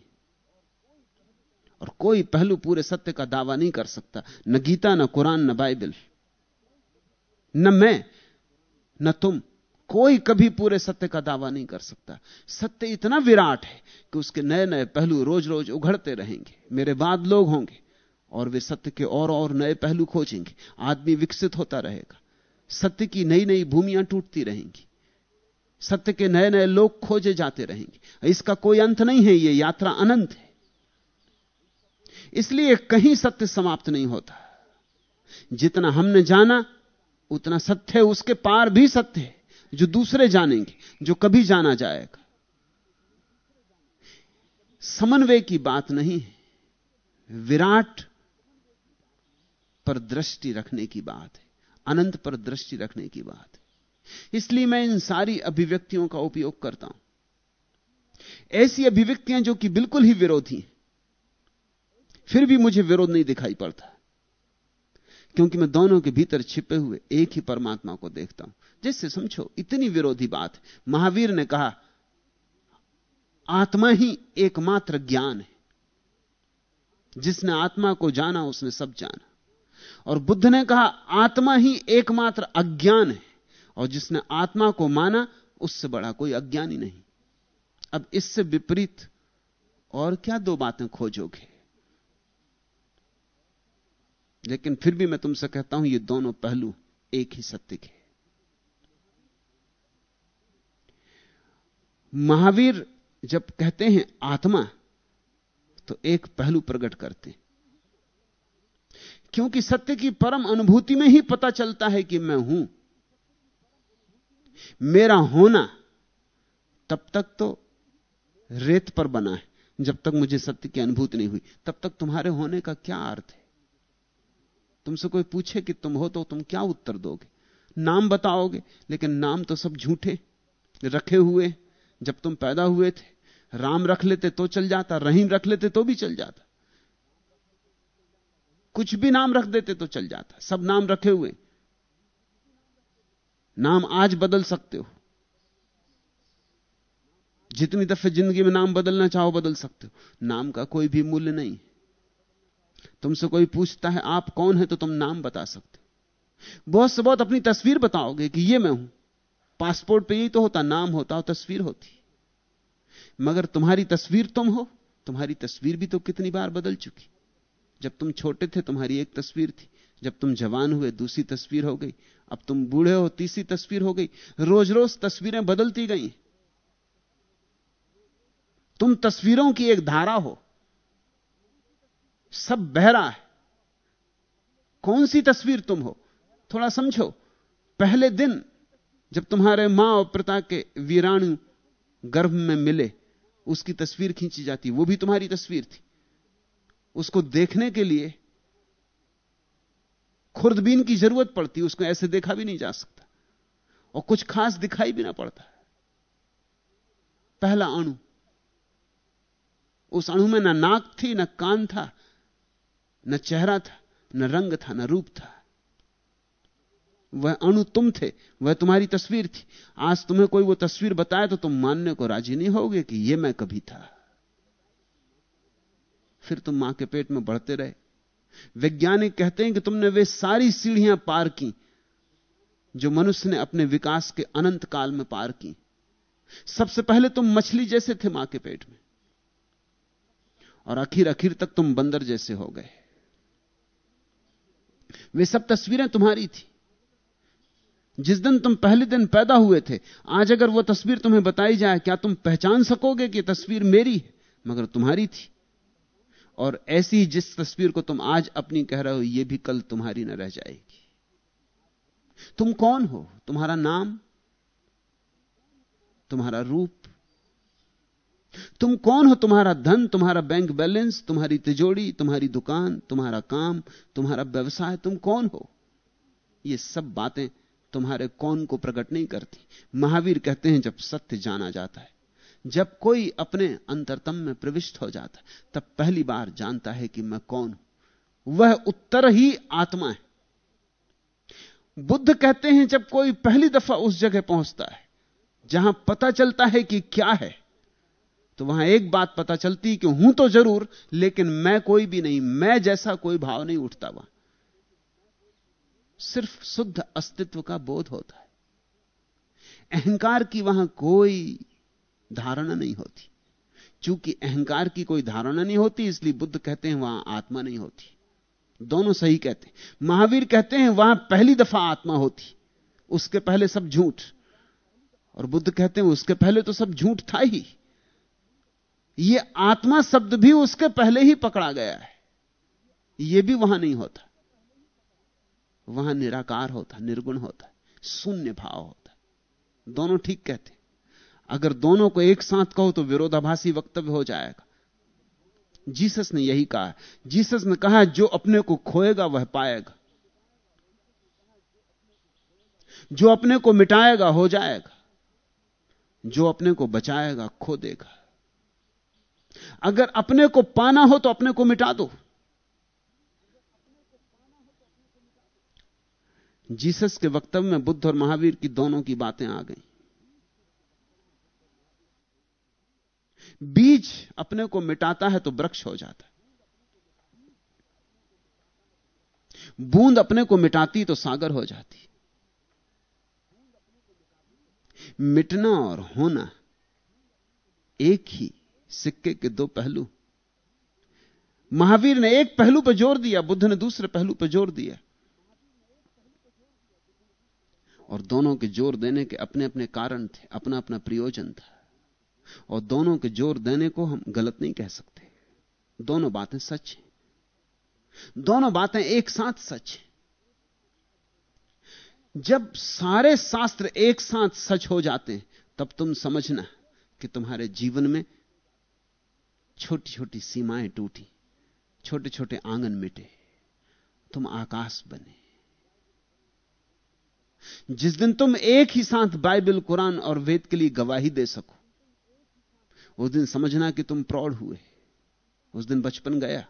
और कोई पहलू पूरे सत्य का दावा नहीं कर सकता, न गीता, न कुरान, न बाइबल। न मैं, न तुम। कोई कभी पूरे सत्य का दावा नहीं कर सकता। सत्य इतना विराट है कि उसके नए नए पहलू रोज रोज उघड़ते रहेंगे। मेरे बाद लोग होंगे और वे सत्य के और और नए पहलू खोजेंगे। आदमी विकसित होता रहेगा। सत्य की नई नई भूमियाँ टूटती रहेंगी। सत्य के नए नए लोग खोजे जाते रहेंगे। इसका कोई अंत नहीं है। यह यात्रा अनंत है। इसलिए कहीं सत्य समाप्त नहीं होता। जितना हमने जाना उतना सत्य है, उसके पार भी सत्य है, जो दूसरे जानेंगे, जो कभी जाना जाएगा। समन्वय की बात नहीं है, विराट पर दृष्टि रखने की बात है, अनंत पर दृष्टि रखने की बात है। इसलिए मैं इन सारी अभिव्यक्तियों का उपयोग करता हूँ। ऐसी अभिव्यक्तियाँ जो कि बिल्कुल ही विरोधी हैं, फिर भी मुझे विरोध नहीं दिखाई पड़ता। क्योंकि मैं दोनों के भीतर छिपे हुए एक ही परमात्मा को देखता हूँ। जैसे समझो, इतनी विरोधी बात महावीर ने कहा, आत्मा ही एकमात्र ज्ञान है। जिसने आत्मा को जाना, उसने सब जाना। और बुद्ध ने कहा, आत्मा ही एकमात्र अज्ञान है। और जिसने आत्मा को माना, उससे बड़ा कोई अज्ञानी नहीं। अब इससे विपरीत और क्या दो बातें खोजोगे? लेकिन फिर भी मैं तुमसे कहता हूँ, ये दोनों पहलू एक ही सत्य के महावीर जब कहते हैं आत्मा तो एक पहलू प्रकट करते क्योंकि सत्य की परम अनुभूति में ही पता चलता है कि मैं हूँ। मेरा होना तब तक तो रेत पर बना है, जब तक मुझे सत्य की अनुभूति नहीं हुई। तब तक तुम्हारे होने का क्या अर्थ है? तुमसे कोई पूछे कि तुम हो तो तुम क्या उत्तर दोगे? नाम बताओगे, लेकिन नाम तो सब झूठे, रखे हुए। जब तुम पैदा हुए थे, राम रख लेते तो चल जाता, रहीम रख लेते तो भी चल जाता। कुछ भी नाम रख देते तो चल जाता, सब नाम रखे हुए। नाम आज बदल सकते हो। जितनी दफे ज़िंदगी में नाम बदलना चाहो बदल सकते हो। नाम का कोई भी मूल्य नहीं तुमसे कोई पूछता है, आप कौन है तो तुम नाम बता सकते बहुत से बहुत अपनी तस्वीर बताओगे कि ये मैं हूँ। पासपोर्ट पे यही तो होता, नाम होता और तस्वीर होती। मगर तुम्हारी तस्वीर तुम हो, तुम्हारी तस्वीर भी तो कितनी बार बदल चुकी। जब तुम छोटे थे, तुम्हारी एक तस्वीर थी। जब तुम जवान हुए, दूसरी तस्वीर हो गई। अब तुम बूढ़े हो, तीसरी तस्वीर हो गई। रोज रोज तस्वीरें बदलती गई तुम तस्वीरों की एक धारा हो। सब बहरा है। कौन सी तस्वीर तुम हो? थोड़ा समझो। पहले दिन जब तुम्हारे माँ और पिता के वीराणु गर्भ में मिले, उसकी तस्वीर खींची जाती, वो भी तुम्हारी तस्वीर थी। उसको देखने के लिए खुर्दबीन की ज़रूरत पड़ती, उसको ऐसे देखा भी नहीं जा सकता। और कुछ खास दिखाई भी ना पड़ता। पहला अणु, उस अणु में ना नाक थी, ना कान था न चेहरा था, न रंग था, न रूप था। वह अणु तुम थे, वह तुम्हारी तस्वीर थी। आज तुम्हें कोई वो तस्वीर बताए तो तुम मानने को राज़ी नहीं होगे कि यह मैं कभी था। फिर तुम माँ के पेट में बढ़ते रहे। वैज्ञानिक कहते हैं कि तुमने वे सारी सीढ़ियाँ पार की, जो मनुष्य ने अपने विकास के अनंत काल में पार की। सबसे पहले तुम मछली जैसे थे माँ के पेट में। और आखिर आखिर तक तुम बंदर जैसे हो गए। वे सब तस्वीरें तुम्हारी थी। जिस दिन तुम पहले दिन पैदा हुए थे, आज अगर वो तस्वीर तुम्हें बताई जाए, क्या तुम पहचान सकोगे कि तस्वीर मेरी है, मगर तुम्हारी थी? और ऐसी जिस तस्वीर को तुम आज अपनी कह रहे हो यह भी कल तुम्हारी न रह जाएगी। तुम कौन हो? तुम्हारा नाम? तुम्हारा रूप? तुम कौन हो तुम्हारा धन, तुम्हारा बैंक बैलेंस, तुम्हारी तिजोड़ी तुम्हारी दुकान, तुम्हारा काम, तुम्हारा व्यवसाय, तुम कौन हो? ये सब बातें तुम्हारे कौन को प्रकट नहीं करती। महावीर कहते हैं, जब सत्य जाना जाता है, जब कोई अपने अंतरतम में प्रविष्ट हो जाता है, तब पहली बार जानता है कि मैं कौन हूँ। वह उत्तर ही आत्मा है। बुद्ध कहते हैं, जब कोई पहली दफ़ा उस जगह पहुँचता है, जहाँ पता चलता है कि क्या है तो वहाँ एक बात पता चलती कि हूँ तो ज़रूर, लेकिन मैं कोई भी नहीं, मैं जैसा कोई भाव नहीं उठता वहाँ। सिर्फ़ शुद्ध अस्तित्व का बोध होता है। अहंकार की वहाँ कोई धारणा नहीं होती। चूँकि अहंकार की कोई धारणा नहीं होती, इसलिए बुद्ध कहते हैं वहाँ आत्मा नहीं होती। दोनों सही कहते हैं। महावीर कहते हैं वहाँ पहली दफ़ा आत्मा होती, उसके पहले सब झूठ। और बुद्ध कहते हैं उसके पहले तो सब झूठ था ही। यह आत्मा शब्द भी उसके पहले ही पकड़ा गया है। यह भी वहाँ नहीं होता। वहाँ निराकार होता, निर्गुण होता, शून्य भाव होता। दोनों ठीक कहते अगर दोनों को एक साथ कहो तो विरोधाभासी वक्तव्य हो जाएगा। जीसस ने यही कहा। जीसस ने कहा, जो अपने को खोएगा, वह पाएगा। जो अपने को मिटाएगा, हो जाएगा। जो अपने को बचाएगा, खो देगा। अगर अपने को पाना हो तो अपने को मिटा दो। जीसस के वक्तव्य में बुद्ध और महावीर की दोनों की बातें आ गई। बीज अपने को मिटाता है तो वृक्ष हो जाता है। बूंद अपने को मिटाती तो सागर हो जाती मिटना और होना एक ही सिक्के के दो पहलू। महावीर ने एक पहलू पर ज़ोर दिया, बुद्ध ने दूसरे पहलू पर ज़ोर दिया। और दोनों के ज़ोर देने के अपने अपने कारण थे अपना अपना प्रयोजन था। और दोनों के ज़ोर देने को हम गलत नहीं कह सकते। दोनों बातें सच हैं। दोनों बातें एक साथ सच हैं। जब सारे शास्त्र एक साथ सच हो जाते हैं, तब तुम समझना कि तुम्हारे जीवन में छोटी छोटी सीमाएँ टूटी छोटे छोटे आँगन मिटे, तुम आकाश बने। जिस दिन तुम एक ही साथ बाइबल, कुरान और वेद के लिए गवाही दे सको, उस दिन समझना कि तुम प्रौढ़ हुए, उस दिन बचपन गया।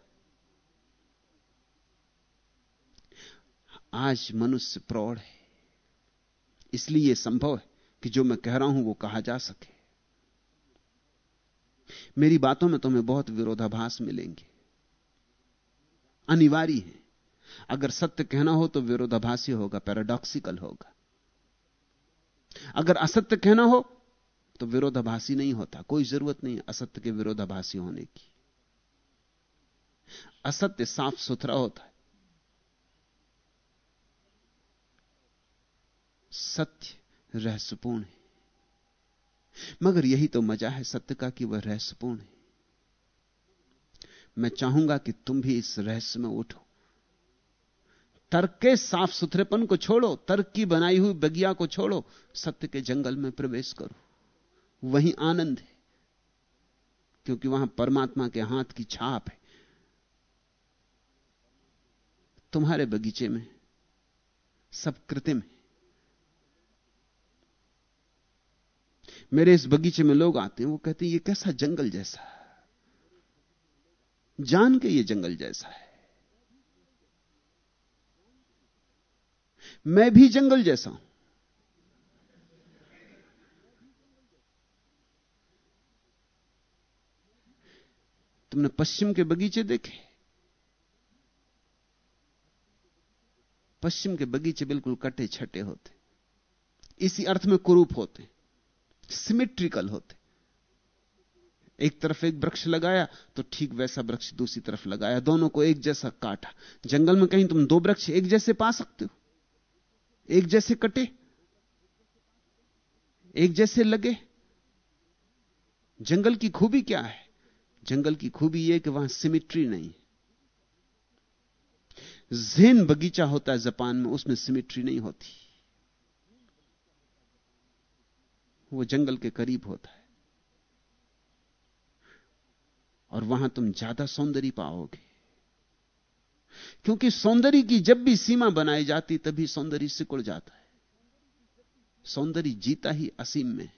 आज मनुष्य प्रौढ़ है, इसलिए यह संभव है कि जो मैं कह रहा हूँ वो कहा जा सके। मेरी बातों में तुम्हें बहुत विरोधाभास मिलेंगे। अनिवार्य है। अगर सत्य कहना हो तो विरोधाभासी होगा पैराडॉक्सिकल होगा। अगर असत्य कहना हो तो विरोधाभासी नहीं होता। कोई ज़रूरत नहीं असत्य के विरोधाभासी होने की। असत्य साफ़ सुथरा होता है। सत्य रहस्यपूर्ण है। मगर यही तो मज़ा है सत्य का कि वह रहस्यपूर्ण है। मैं चाहूँगा कि तुम भी इस रहस्य में उठो। तर्क के साफ़ सुथरेपन को छोड़ो, तर्क की बनाई हुई बगिया को छोड़ो, सत्य के जंगल में प्रवेश करो। वही आनंद है, क्योंकि वहाँ परमात्मा के हाथ की छाप है। तुम्हारे बगीचे में, सब कृत्रिम है। मेरे इस बगीचे में लोग आते हैं, वो कहते हैं, ये कैसा जंगल जैसा जान के ये जंगल जैसा है। मैं भी जंगल जैसा हूँ। तुमने पश्चिम के बगीचे देखे? पश्चिम के बगीचे बिल्कुल कटे छटे होते। इसी अर्थ में कुरूप होते सिमेट्रिकल होते। एक तरफ़ एक वृक्ष लगाया तो ठीक वैसा वृक्ष दूसरी तरफ़ लगाया, दोनों को एक जैसा काटा। जंगल में कहीं तुम दो वृक्ष एक जैसे पा सकते हो। एक जैसे कटे, एक जैसे लगे। जंगल की खूबी क्या है? जंगल की खूबी यह कि वहाँ सिमिट्री नहीं जेन बगीचा होता है जापान में, उसमें सिमिट्री नहीं होती। वो जंगल के करीब होता है। और वहाँ तुम ज़्यादा सौंदर्य पाओगे। क्योंकि सौंदर्य की जब भी सीमा बनाई जाती, तभी सौंदर्य सिकुड़ जाता है। सौंदर्य जीता ही असीम में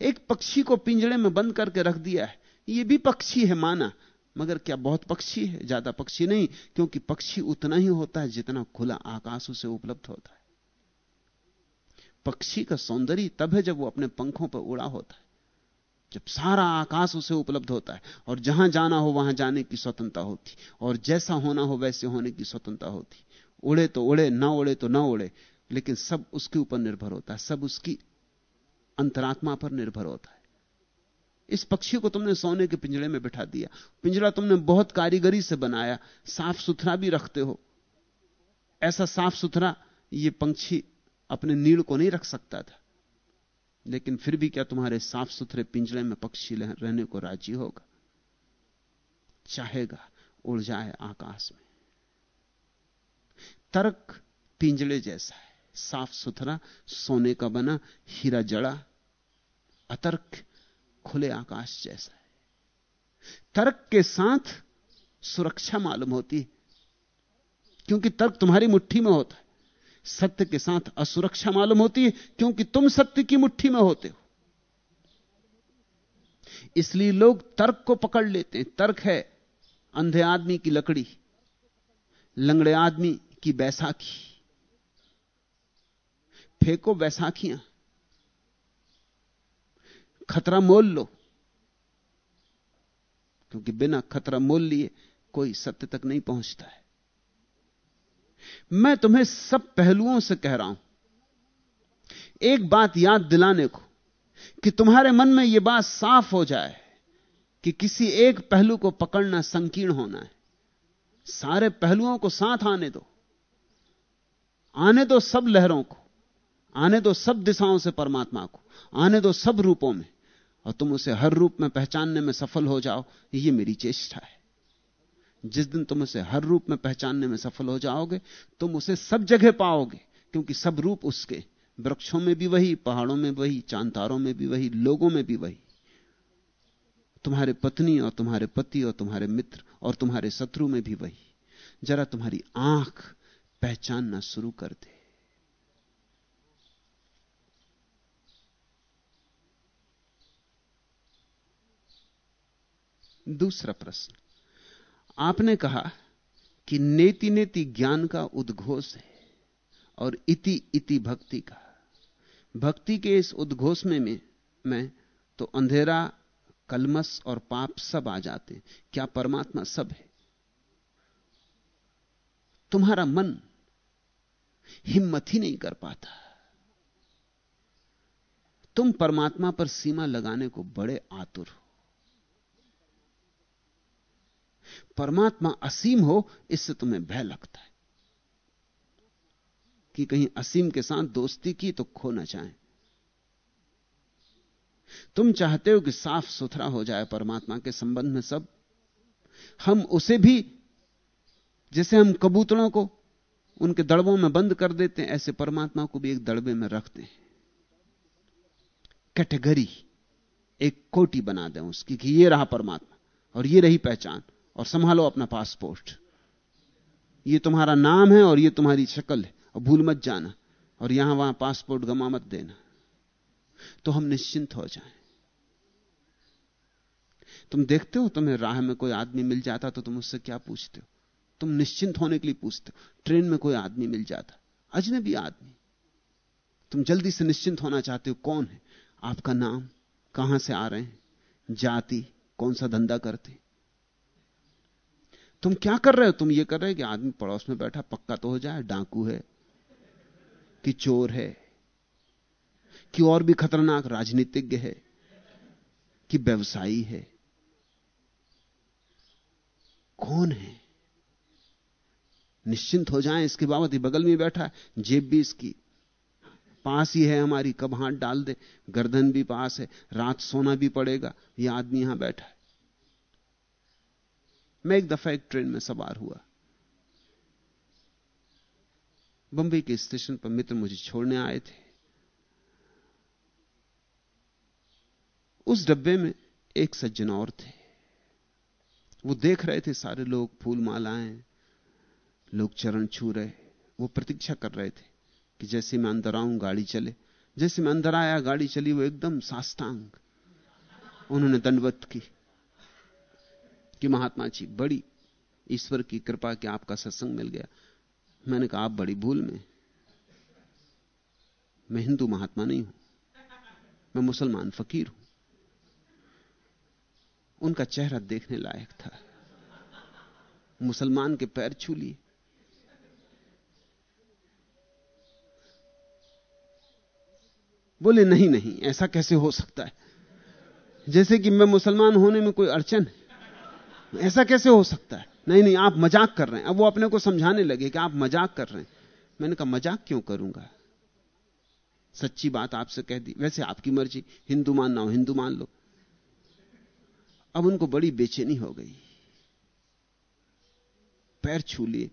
एक पक्षी को पिंजड़े में बंद करके रख दिया है। यह भी पक्षी है माना, मगर क्या बहुत पक्षी है? ज़्यादा पक्षी नहीं, क्योंकि पक्षी उतना ही होता है जितना खुला आकाश उसे उपलब्ध होता है। पक्षी का सौंदर्य तब है जब वो अपने पंखों पर उड़ा होता है, जब सारा आकाश उसे उपलब्ध होता है और जहाँ जाना हो वहाँ जाने की स्वतंत्रता होती, और जैसा होना हो वैसे होने की स्वतंत्रता होती। उड़े तो उड़े, ना उड़े तो ना उड़े, लेकिन सब उसके ऊपर निर्भर होता है, सब उसकी अंतरात्मा पर निर्भर होता है। इस पक्षी को तुमने सोने के पिंजड़े में बिठा दिया पिंजड़ा तुमने बहुत कारीगरी से बनाया, साफ़ सुथरा भी रखते हो। ऐसा साफ़ सुथरा यह पंछी अपने नीड़ को नहीं रख सकता था। लेकिन फिर भी क्या तुम्हारे साफ़ सुथरे पिंजड़े में पक्षी रहने को राज़ी होगा? चाहेगा उड़ जाए आकाश में। तर्क पिंजड़े जैसा है। साफ़ सुथरा सोने का बना हीरा जड़ा, अतर्क खुले आकाश जैसा है। तर्क के साथ सुरक्षा मालूम होती, क्योंकि तर्क तुम्हारी मुट्ठी में होता है। सत्य के साथ असुरक्षा मालूम होती है, क्योंकि तुम सत्य की मुट्ठी में होते हो। इसलिए लोग तर्क को पकड़ लेते हैं। तर्क है अंधे आदमी की लकड़ी, लंगड़े आदमी की बैसाखी, फेंको बैसाखियाँ, खतरा मोल लो, क्योंकि बिना खतरा मोल लिए कोई सत्य तक नहीं पहुँचता है। मैं तुम्हें सब पहलुओं से कह रहा हूँ। एक बात याद दिलाने को कि तुम्हारे मन में यह बात साफ़ हो जाए कि किसी एक पहलू को पकड़ना संकीर्ण होना है। सारे पहलुओं को साथ आने दो। आने दो सब लहरों को। आने दो सब दिशाओं से परमात्मा को। आने दो सब रूपों में। और तुम उसे हर रूप में पहचानने में सफल हो जाओ। यह मेरी चेष्टा है। जिस दिन तुम उसे हर रूप में पहचानने में सफल हो जाओगे, तुम उसे सब जगह पाओगे, क्योंकि सब रूप उसके। वृक्षों में भी वही, पहाड़ों में वही, चांतारों में भी वही, लोगों में भी वही। तुम्हारे पत्नी और तुम्हारे पति और तुम्हारे मित्र और तुम्हारे शत्रु में भी वही। जरा तुम्हारी आँख पहचानना शुरू कर दे। दूसरा प्रश्न। आपने कहा कि नेति नेति ज्ञान का उद्घोष है और इति इति भक्ति का। भक्ति के इस उद्घोष में में, में तो अंधेरा कलमस और पाप सब आ जाते हैं। क्या परमात्मा सब है? तुम्हारा मन हिम्मत ही नहीं कर पाता। तुम परमात्मा पर सीमा लगाने को बड़े आतुर हो। परमात्मा असीम हो, इससे तुम्हें भय लगता है। कि कहीं असीम के साथ दोस्ती की तो खो ना चाहें तुम चाहते हो कि साफ़ सुथरा हो जाए परमात्मा के संबंध में सब? हम उसे भी, जैसे हम कबूतरों को उनके दड़बों में बंद कर देते हैं, ऐसे परमात्मा को भी एक दड़बे में रखते हैं। कैटेगरी, एक कोटी बना दें उसकी कि ये रहा परमात्मा और ये रही पहचान। और संभालो अपना पासपोर्ट। ये तुम्हारा नाम है और ये तुम्हारी शक्ल है। और भूल मत जाना और यहाँ वहाँ पासपोर्ट गमा मत देना। तो हम निश्चिंत हो जाएँ। तुम देखते हो तुम्हें राह में कोई आदमी मिल जाता तो तुम उससे क्या पूछते हो? तुम निश्चिंत होने के लिए पूछते हो, ट्रेन में कोई आदमी मिल जाता, अजनबी आदमी। तुम जल्दी से निश्चिंत होना चाहते हो, कौन है? आपका नाम, कहाँ से आ रहे हैं? जाति, कौन सा धंधा करते तुम क्या कर रहे हो? तुम ये कर रहे हो कि आदमी पड़ोस में बैठा, पक्का तो हो जाए, डाकू है, कि चोर है, कि और भी खतरनाक राजनीतिज्ञ है, कि व्यवसायी है। कौन है? निश्चिंत हो जाएँ इसके बाबत। ही बगल में बैठा है, जेब भी इसकी। पास ही है हमारी, कब हाथ डाल दे। गर्दन भी पास है, रात सोना भी पड़ेगा यह आदमी यहाँ बैठा है। मैं एक दफ़ा एक ट्रेन में सवार हुआ। बंबई के स्टेशन पर मित्र मुझे छोड़ने आए थे। उस डब्बे में एक सज्जन और थे। वो देख रहे थे सारे लोग फूल मालाएँ, लोग चरण छू रहे, वो प्रतीक्षा कर रहे थे कि जैसे मैं अंदर आऊँ, गाड़ी चले। जैसे मैं अंदर आया, गाड़ी चली, वो एकदम साष्टांग। उन्होंने दंडवत की। कि महात्मा जी, बड़ी ईश्वर की कृपा के आपका सत्संग मिल गया। मैंने कहा, आप बड़ी भूल में मैं हिंदू महात्मा नहीं हूँ। मैं मुसलमान फकीर हूँ। उनका चेहरा देखने लायक था। मुसलमान के पैर छू लिए। बोले, नहीं नहीं, ऐसा कैसे हो सकता है? जैसे कि मैं मुसलमान होने में कोई अड़चन है। ऐसा कैसे हो सकता है? नहीं नहीं, आप मज़ाक कर रहे हैं। अब वो अपने को समझाने लगे कि आप मज़ाक कर रहे हैं। मैंने कहा, मज़ाक क्यों करूँगा? सच्ची बात आपसे कह दी। वैसे आपकी मर्ज़ी। हिंदू मानना हो, हिंदू मान लो। अब उनको बड़ी बेचैनी हो गई। पैर छू लिए।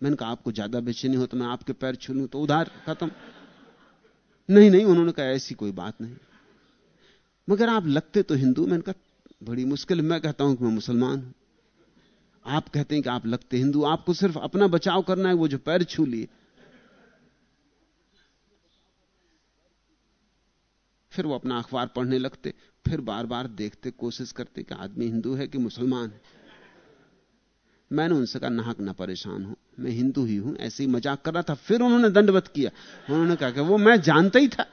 मैंने कहा, आपको ज़्यादा बेचैनी हो तो मैं आपके पैर छू लूँ तो उधार खत्म। नहीं नहीं, उन्होंने कहा, ऐसी कोई बात नहीं। मगर आप लगते तो हिंदू। मैंने कहा बड़ी मुश्किल। मैं कहता हूँ कि मैं मुसलमान हूँ। आप कहते हैं कि आप लगते हिंदू, आपको सिर्फ़ अपना बचाव करना है, वो जो पैर छू लिए। फिर वो अपना अखबार पढ़ने लगते, फिर बार बार देखते, कोशिश करते कि आदमी हिंदू है कि मुसलमान है। मैंने उनसे कहा, नाहक ना परेशान हूँ, मैं हिंदू ही हूँ, ऐसे ही मज़ाक कर रहा था, फिर उन्होंने दंडवत किया। उन्होंने कहा कि वो मैं जानता ही था।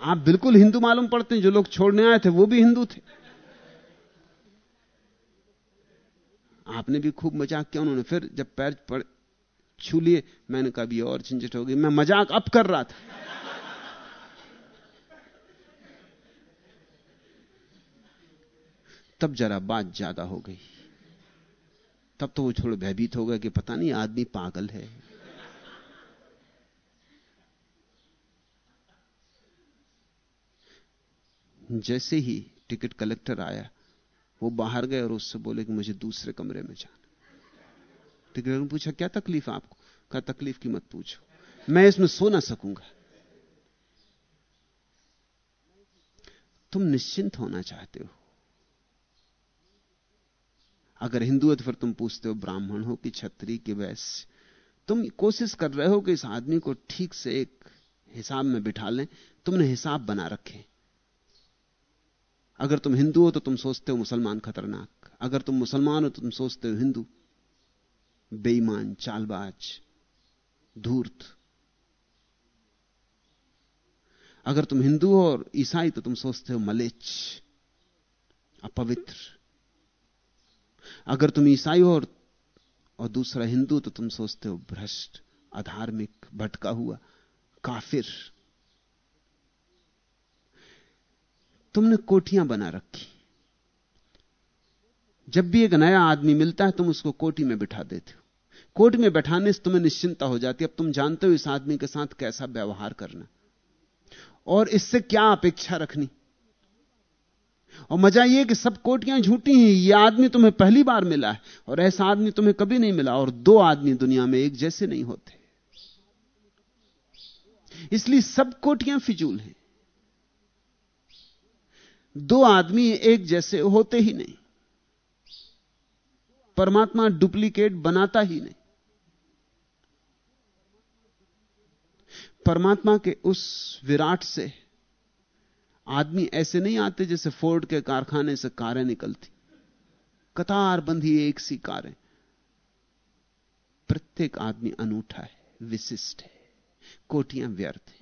आप बिल्कुल हिंदू मालूम पड़ते हैं, जो लोग छोड़ने आए थे, वो भी हिंदू थे। आपने भी खूब मज़ाक किया, उन्होंने फिर जब पैर पड़ छू लिए, मैंने कहा भी और झंझट हो गई मैं मज़ाक अब कर रहा था। तब जरा बात ज़्यादा हो गई। तब तो वो थोड़े भयभीत हो गए कि पता नहीं, आदमी पागल है। जैसे ही टिकट कलेक्टर आया वो बाहर गए और उससे बोले कि मुझे दूसरे कमरे में जाना टिकट ने पूछा, क्या तकलीफ़ आपको? कहा, तकलीफ़ की मत पूछो। मैं इसमें सो ना सकूँगा। तुम निश्चिंत होना चाहते हो। अगर हिंदू है तो फिर तुम पूछते हो, ब्राह्मण हो कि छत्री कि वैश्य। तुम कोशिश कर रहे हो कि इस आदमी को ठीक से एक हिसाब में बिठा लें। तुमने हिसाब बना रखे अगर तुम हिंदू हो तो तुम सोचते हो मुसलमान खतरनाक। अगर तुम मुसलमान हो तो तुम सोचते हो हिंदू। बेईमान चालबाज धूर्त। अगर तुम हिंदू हो और ईसाई तो तुम सोचते हो मलेच अपवित्र। अगर तुम ईसाई हो और, और दूसरा हिंदू तो तुम सोचते हो भ्रष्ट अधार्मिक भटका हुआ काफिर। तुमने कोठियाँ बना रखी। जब भी एक नया आदमी मिलता है, तुम उसको कोटी में बिठा देते हो। कोट में बैठाने से तुम्हें निश्चिंता हो जाती है। अब तुम जानते हो इस आदमी के साथ कैसा व्यवहार करना और इससे क्या अपेक्षा रखनी? और मज़ा यह कि सब कोटियाँ झूठी हैं। यह आदमी तुम्हें पहली बार मिला है। और ऐसा आदमी तुम्हें कभी नहीं मिला। और दो आदमी दुनिया में एक जैसे नहीं होते। इसलिए सब कोटियाँ फिजूल हैं। दो आदमी एक जैसे होते ही नहीं। परमात्मा डुप्लीकेट बनाता ही नहीं। परमात्मा के उस विराट से आदमी ऐसे नहीं आते जैसे फोर्ड के कारखाने से कारें निकलती। कतार बंधी एक सी कारें। प्रत्येक आदमी अनूठा है, विशिष्ट है, कोटियाँ व्यर्थ है।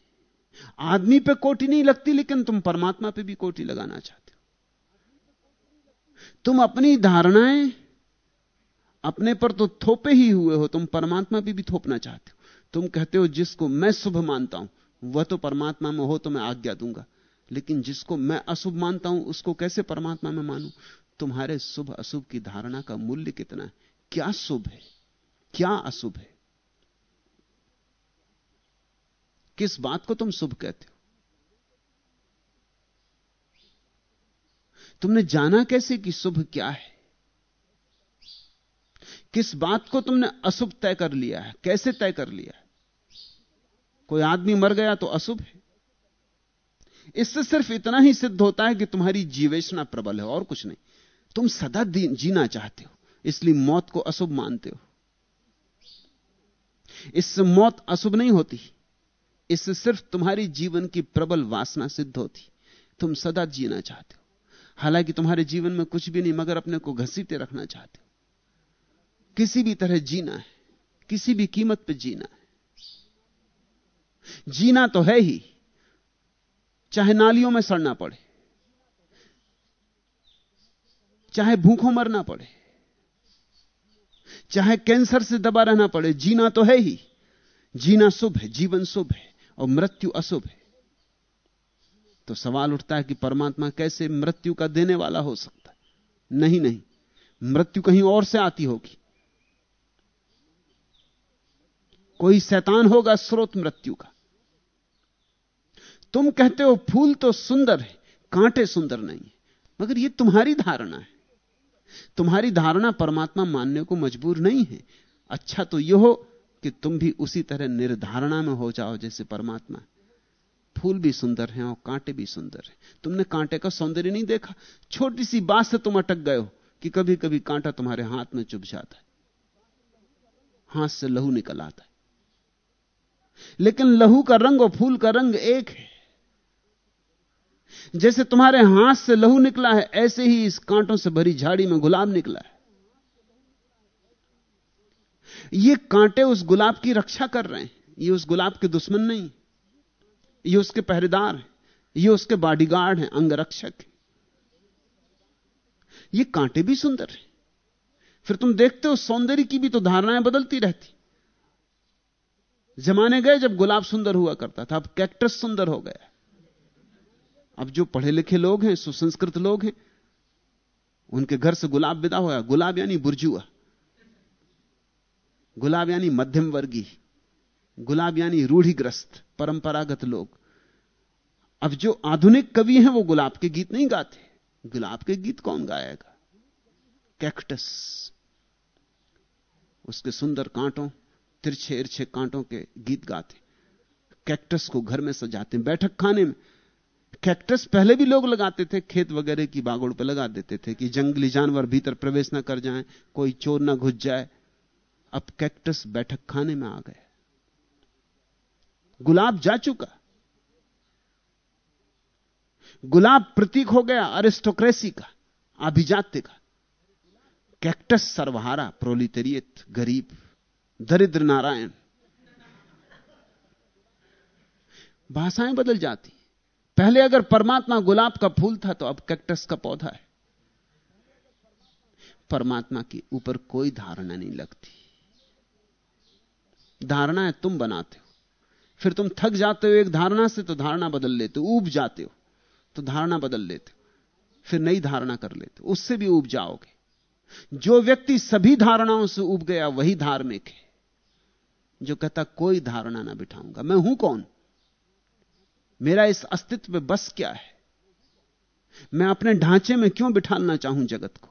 आदमी पे कोटी नहीं लगती लेकिन तुम परमात्मा पे भी कोटी लगाना चाहते हो। तुम अपनी धारणाएँ अपने पर तो थोपे ही हुए हो तुम परमात्मा भी, भी थोपना चाहते हो। तुम कहते हो जिसको मैं शुभ मानता हूँ वह तो परमात्मा में हो तो मैं आज्ञा दूँगा। लेकिन जिसको मैं अशुभ मानता हूँ उसको कैसे परमात्मा में मानूं? तुम्हारे शुभ अशुभ की धारणा का मूल्य कितना है? क्या शुभ है? क्या अशुभ है? किस बात को तुम शुभ कहते हो? तुमने जाना कैसे कि शुभ क्या है? किस बात को तुमने अशुभ तय कर लिया है? कैसे तय कर लिया है? कोई आदमी मर गया तो अशुभ है। इससे सिर्फ़ इतना ही सिद्ध होता है कि तुम्हारी जीवेशना प्रबल है, और कुछ नहीं। तुम सदा जीना चाहते हो, इसलिए मौत को अशुभ मानते हो। इससे मौत अशुभ नहीं होती। इससे सिर्फ़ तुम्हारी जीवन की प्रबल वासना सिद्ध होती। तुम सदा जीना चाहते हो। हालाँकि तुम्हारे जीवन में कुछ भी नहीं, मगर अपने को घसीटे रखना चाहते हो। किसी भी तरह जीना है, किसी भी कीमत पर जीना है। जीना तो है ही, चाहे नालियों में सड़ना पड़े, चाहे भूखों मरना पड़े, चाहे कैंसर से दबा रहना पड़े, जीना तो है ही। जीना शुभ है, जीवन शुभ है। और मृत्यु अशुभ है। तो सवाल उठता है कि परमात्मा कैसे मृत्यु का देने वाला हो सकता है? नहीं नहीं। मृत्यु कहीं और से आती होगी। कोई शैतान होगा स्रोत मृत्यु का। तुम कहते हो फूल तो सुंदर है, कांटे सुंदर नहीं है, मगर यह तुम्हारी धारणा है। तुम्हारी धारणा परमात्मा मानने को मजबूर नहीं है। अच्छा तो यह हो कि तुम भी उसी तरह निर्धारणा में हो जाओ जैसे परमात्मा फूल भी सुंदर हैं और कांटे भी सुंदर हैं। तुमने कांटे का सौंदर्य नहीं देखा? छोटी सी बात से तुम अटक गए हो कि कभी कभी कांटा तुम्हारे हाथ में चुभ जाता है। हाथ से लहू निकल आता है। लेकिन लहू का रंग और फूल का रंग एक है। जैसे तुम्हारे हाथ से लहू निकला है, ऐसे ही इस कांटों से भरी झाड़ी में गुलाब निकला है। ये कांटे उस गुलाब की रक्षा कर रहे हैं। ये उस गुलाब के दुश्मन नहीं। ये उसके पहरेदार हैं। ये उसके बॉडीगार्ड हैं, अंगरक्षक हैं। ये कांटे भी सुंदर हैं। फिर तुम देखते हो, सौंदर्य की भी तो धारणाएँ बदलती रहती। जमाने गए जब गुलाब सुंदर हुआ करता था, अब कैक्टस सुंदर हो गया। अब जो पढ़े लिखे लोग हैं, सुसंस्कृत लोग हैं, उनके घर से गुलाब विदा हुआ गुलाब यानी बुर्जुआ। गुलाब यानी मध्यम वर्गीय गुलाब यानी रूढ़िग्रस्त, परंपरागत लोग। अब जो आधुनिक कवि हैं, वो गुलाब के गीत नहीं गाते। गुलाब के गीत कौन गाएगा? कैक्टस। उसके सुंदर कांटों तिरछे इरछे कांटों के गीत गाते। कैक्टस को घर में सजाते बैठक खाने में। कैक्टस पहले भी लोग लगाते थे, खेत वगैरह की बागोड़ पर लगा देते थे कि जंगली जानवर भीतर प्रवेश ना कर जाएँ, कोई चोर ना घुस जाए। अब कैक्टस बैठक खाने में आ गए। गुलाब जा चुका। गुलाब प्रतीक हो गया अरिस्टोक्रेसी का, अभिजात्य का। कैक्टस सर्वहारा, प्रोलितरियत, गरीब, दरिद्र नारायण। भाषाएँ बदल जाती। पहले अगर परमात्मा गुलाब का फूल था तो अब कैक्टस का पौधा है। परमात्मा की ऊपर कोई धारणा नहीं लगती। धारणाएँ तुम बनाते हो। फिर तुम थक जाते हो एक धारणा से तो धारणा बदल लेते हो, ऊब जाते हो तो धारणा बदल लेते हो। फिर नई धारणा कर लेते हो, उससे भी ऊब जाओगे। जो व्यक्ति सभी धारणाओं से उब गया, वही धार्मिक है, जो कहता, कोई धारणा ना बिठाऊँगा। मैं हूँ कौन? मेरा इस अस्तित्व में बस क्या है? मैं अपने ढांचे में क्यों बिठाना चाहूँ जगत को?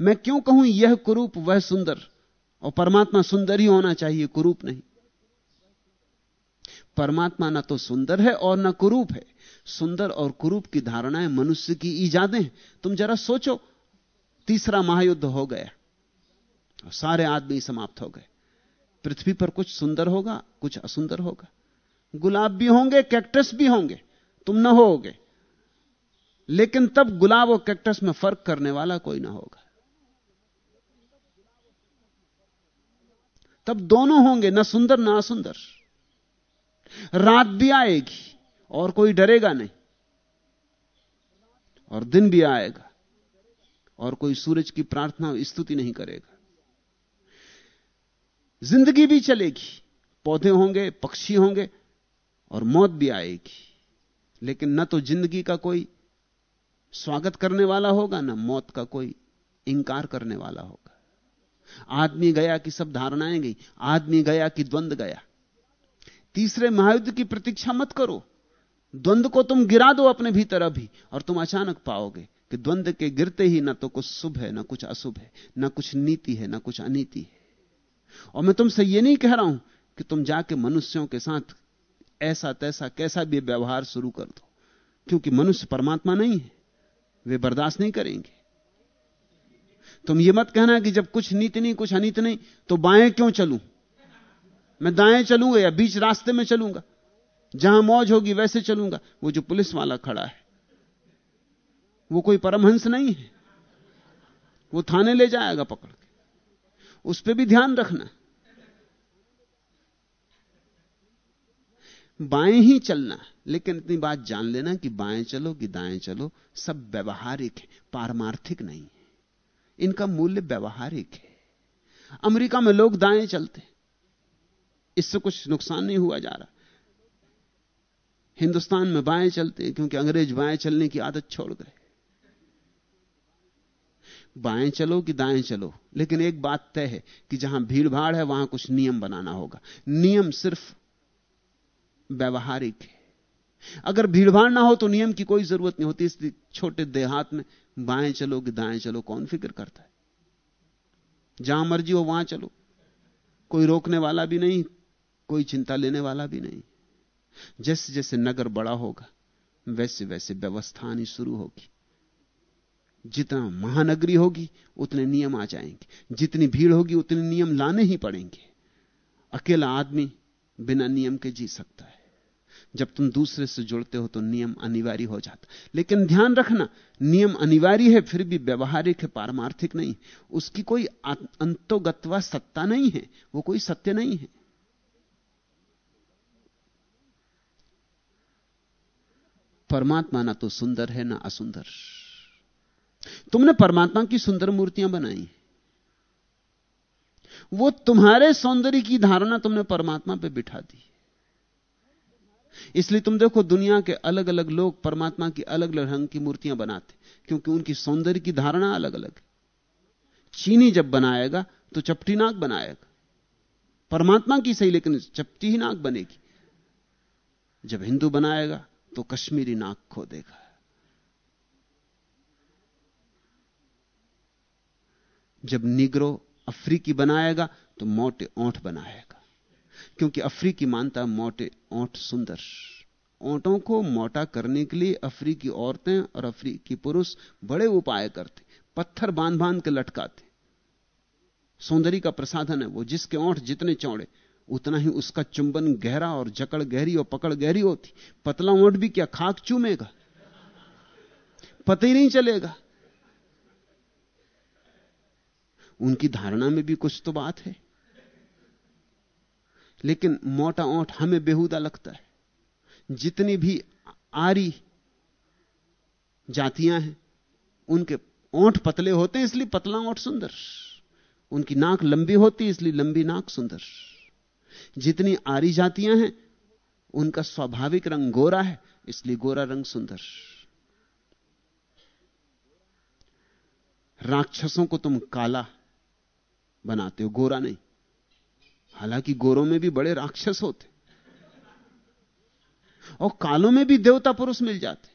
मैं क्यों कहूँ, यह कुरूप, वह सुंदर? और परमात्मा सुंदर ही होना चाहिए, कुरूप नहीं। परमात्मा ना तो सुंदर है और ना कुरूप है। सुंदर और कुरूप की धारणाएँ मनुष्य की ईजादें तुम जरा सोचो, तीसरा महायुद्ध हो गया, और सारे आदमी समाप्त हो गए। पृथ्वी पर कुछ सुंदर होगा, कुछ असुंदर होगा। गुलाब भी होंगे, कैक्टस भी होंगे, तुम ना होगे। लेकिन तब गुलाब और कैक्टस में फ़र्क करने वाला कोई ना होगा। तब दोनों होंगे, ना सुंदर, ना असुंदर। रात भी आएगी और कोई डरेगा नहीं। और दिन भी आएगा और कोई सूरज की प्रार्थना, स्तुति नहीं करेगा। ज़िंदगी भी चलेगी, पौधे होंगे, पक्षी होंगे और मौत भी आएगी। लेकिन न तो ज़िंदगी का कोई स्वागत करने वाला होगा, न मौत का कोई इंकार करने वाला होगा। आदमी गया कि सब धारणाएँ गई, आदमी गया कि द्वंद गया। तीसरे महायुद्ध की प्रतीक्षा मत करो। द्वंद को तुम गिरा दो अपने भीतर अभी, और तुम अचानक पाओगे कि द्वंद के गिरते ही ना तो कुछ शुभ है, ना कुछ अशुभ है, ना कुछ नीति है, ना कुछ अनीति है। और मैं तुमसे यह नहीं कह रहा हूँ कि तुम जाके मनुष्यों के साथ ऐसा तैसा कैसा भी व्यवहार शुरू कर दो, क्योंकि मनुष्य परमात्मा नहीं है, वे बर्दाश्त नहीं करेंगे। तुम यह मत कहना कि जब कुछ नीति नहीं, कुछ अनित नहीं तो बाएँ क्यों चलूँ? मैं दाएँ चलूँगा या बीच रास्ते में चलूँगा? जहाँ मौज होगी वैसे चलूँगा। वो जो पुलिस वाला खड़ा है, वो कोई परमहंस नहीं है। वो थाने ले जाएगा पकड़ के। उस पर भी ध्यान रखना। बाएँ ही चलना। लेकिन इतनी बात जान लेना कि बाएँ चलो कि दाएँ चलो, सब व्यवहारिक है, पारमार्थिक नहीं है। इनका मूल्य व्यवहारिक है। अमेरिका में लोग दाएँ चलते इससे कुछ नुकसान नहीं हुआ जा रहा। हिंदुस्तान में बाएँ चलते क्योंकि अंग्रेज़ बाएँ चलने की आदत छोड़ गए। बाएँ चलो कि दाएँ चलो? लेकिन एक बात तय है कि जहाँ भीड़ भाड़ है, वहाँ कुछ नियम बनाना होगा। नियम सिर्फ़ व्यवहारिक है। अगर भीड़ भाड़ ना हो तो नियम की कोई ज़रूरत नहीं होती, इसलिए छोटे देहात में बाएँ चलो कि दाएँ चलो, कौन फ़िक्र करता है? जहाँ मर्ज़ी हो वहाँ चलो। कोई रोकने वाला भी नहीं, कोई चिंता लेने वाला भी नहीं। जैसे जैसे नगर बड़ा होगा वैसे वैसे व्यवस्था आनी शुरू होगी। जितना महानगरी होगी, उतने नियम आ जाएँगे। जितनी भीड़ होगी, उतने नियम लाने ही पड़ेंगे। अकेला आदमी बिना नियम के जी सकता है। जब तुम दूसरे से जुड़ते हो तो नियम अनिवार्य हो जाता लेकिन ध्यान रखना, नियम अनिवार्य है, फिर भी व्यवहारिक है, पारमार्थिक नहीं। उसकी कोई अंतोगत्वा सत्ता नहीं है, वो कोई सत्य नहीं है। परमात्मा ना तो सुंदर है, ना असुंदर। तुमने परमात्मा की सुंदर मूर्तियाँ बनाई वो तुम्हारे सौंदर्य की धारणा तुमने परमात्मा पे बिठा दी। इसलिए तुम देखो दुनिया के अलग अलग लोग परमात्मा की अलग अलग रंग की मूर्तियाँ बनाते क्योंकि उनकी सौंदर्य की धारणा अलग अलग है। चीनी जब बनाएगा तो चपटी नाक बनाएगा। परमात्मा की सही, लेकिन चपटी ही नाक बनेगी। जब हिंदू बनाएगा तो कश्मीरी नाक खो देगा। जब निग्रो अफ्रीकी बनाएगा तो मोटे ओंठ बनाएगा। क्योंकि अफ्रीकी मानता मोटे ओंठ सुंदर। ओंठों को मोटा करने के लिए अफ्रीकी औरतें और अफ्रीकी पुरुष बड़े उपाय करते, पत्थर बाँध बाँध के लटकाते। सौंदर्य का प्रसाधन है वो, जिसके ओंठ जितने चौड़े, उतना ही उसका चुंबन गहरा और जकड़ गहरी और पकड़ गहरी होती। पतला ओंठ भी क्या खाक चूमेगा? पता ही नहीं चलेगा। उनकी धारणा में भी कुछ तो बात है। लेकिन मोटा ओंठ हमें बेहुदा लगता है। जितनी भी आरी जातियाँ हैं, उनके ओंठ पतले होते हैं, इसलिए पतला ओंठ सुंदर। उनकी नाक लंबी होती इसलिए लंबी नाक सुंदर। जितनी आरी जातियाँ हैं, उनका स्वाभाविक रंग गोरा है, इसलिए गोरा रंग सुंदर। राक्षसों को तुम काला बनाते हो, गोरा नहीं। हालाँकि गोरों में भी बड़े राक्षस होते और कालों में भी देवता पुरुष मिल जाते।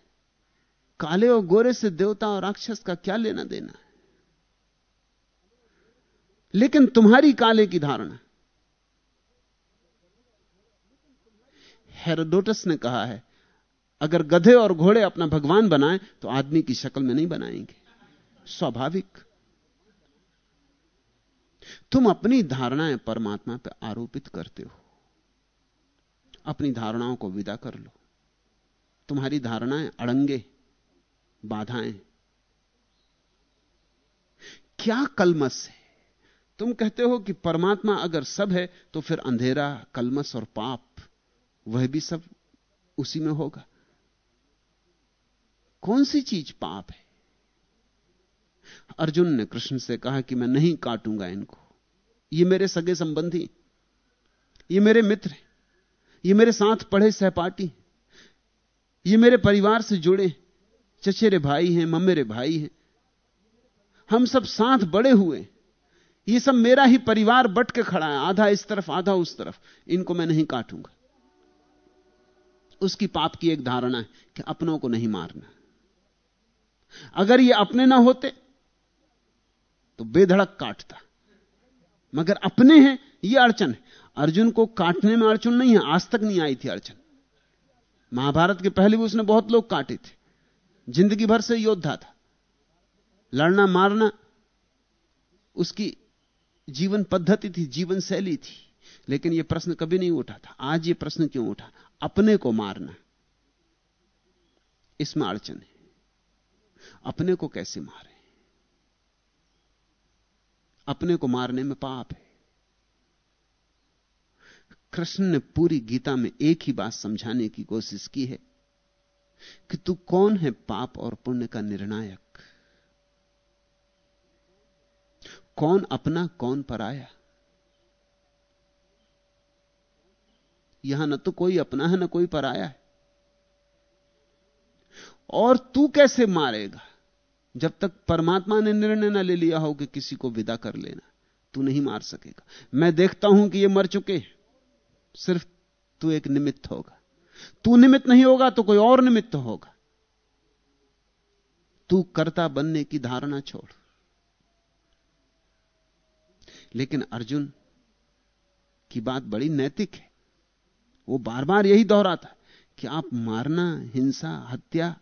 काले और गोरे से देवता और राक्षस का क्या लेना देना है? लेकिन तुम्हारी काले की धारणा। हेरोडोटस ने कहा है, अगर गधे और घोड़े अपना भगवान बनाएँ तो आदमी की शक्ल में नहीं बनाएँगे। स्वाभाविक। तुम अपनी धारणाएँ परमात्मा पर आरोपित करते हो। अपनी धारणाओं को विदा कर लो। तुम्हारी धारणाएँ अड़ंगे, बाधाएँ। क्या कलमस है? तुम कहते हो कि परमात्मा अगर सब है तो फिर अंधेरा, कलमस और पाप, वह भी सब उसी में होगा। कौन सी चीज़ पाप है? अर्जुन ने कृष्ण से कहा कि मैं नहीं काटूँगा इनको। ये मेरे सगे संबंधी, ये मेरे मित्र ये मेरे साथ पढ़े सहपाठी ये मेरे परिवार से जुड़े चचेरे भाई हैं, ममेरे भाई हैं। हम सब साथ बड़े हुए ये सब मेरा ही परिवार बट के खड़ा है, आधा इस तरफ़, आधा उस तरफ़। इनको मैं नहीं काटूँगा। उसकी पाप की एक धारणा है कि अपनों को नहीं मारना। अगर ये अपने ना होते तो बेधड़क काटता। मगर अपने हैं, ये अड़चन है। अर्जुन को काटने में अड़चन नहीं है, आज तक नहीं आई थी अड़चन। महाभारत के पहले भी उसने बहुत लोग काटे थे। ज़िंदगी भर से योद्धा था। लड़ना, मारना, उसकी जीवन पद्धति थी, जीवन शैली थी। लेकिन यह प्रश्न कभी नहीं उठा था। आज यह प्रश्न क्यों उठा? अपने को मारना। इसमें अड़चन है। अपने को कैसे मारे? अपने को मारने में पाप है। कृष्ण ने पूरी गीता में एक ही बात समझाने की कोशिश की है कि तू कौन है पाप और पुण्य का निर्णायक? कौन अपना, कौन पराया? यहाँ न तो कोई अपना है, ना कोई पराया है। और तू कैसे मारेगा? जब तक परमात्मा ने निर्णय ना ले लिया हो कि किसी को विदा कर लेना, तू नहीं मार सकेगा। मैं देखता हूँ कि ये मर चुके सिर्फ़ तू एक निमित्त होगा। तू निमित्त नहीं होगा तो कोई और निमित्त होगा। तू कर्ता बनने की धारणा छोड़। लेकिन अर्जुन की बात बड़ी नैतिक है। वो बार बार यही दोहराता कि आप मारना, हिंसा, हत्या,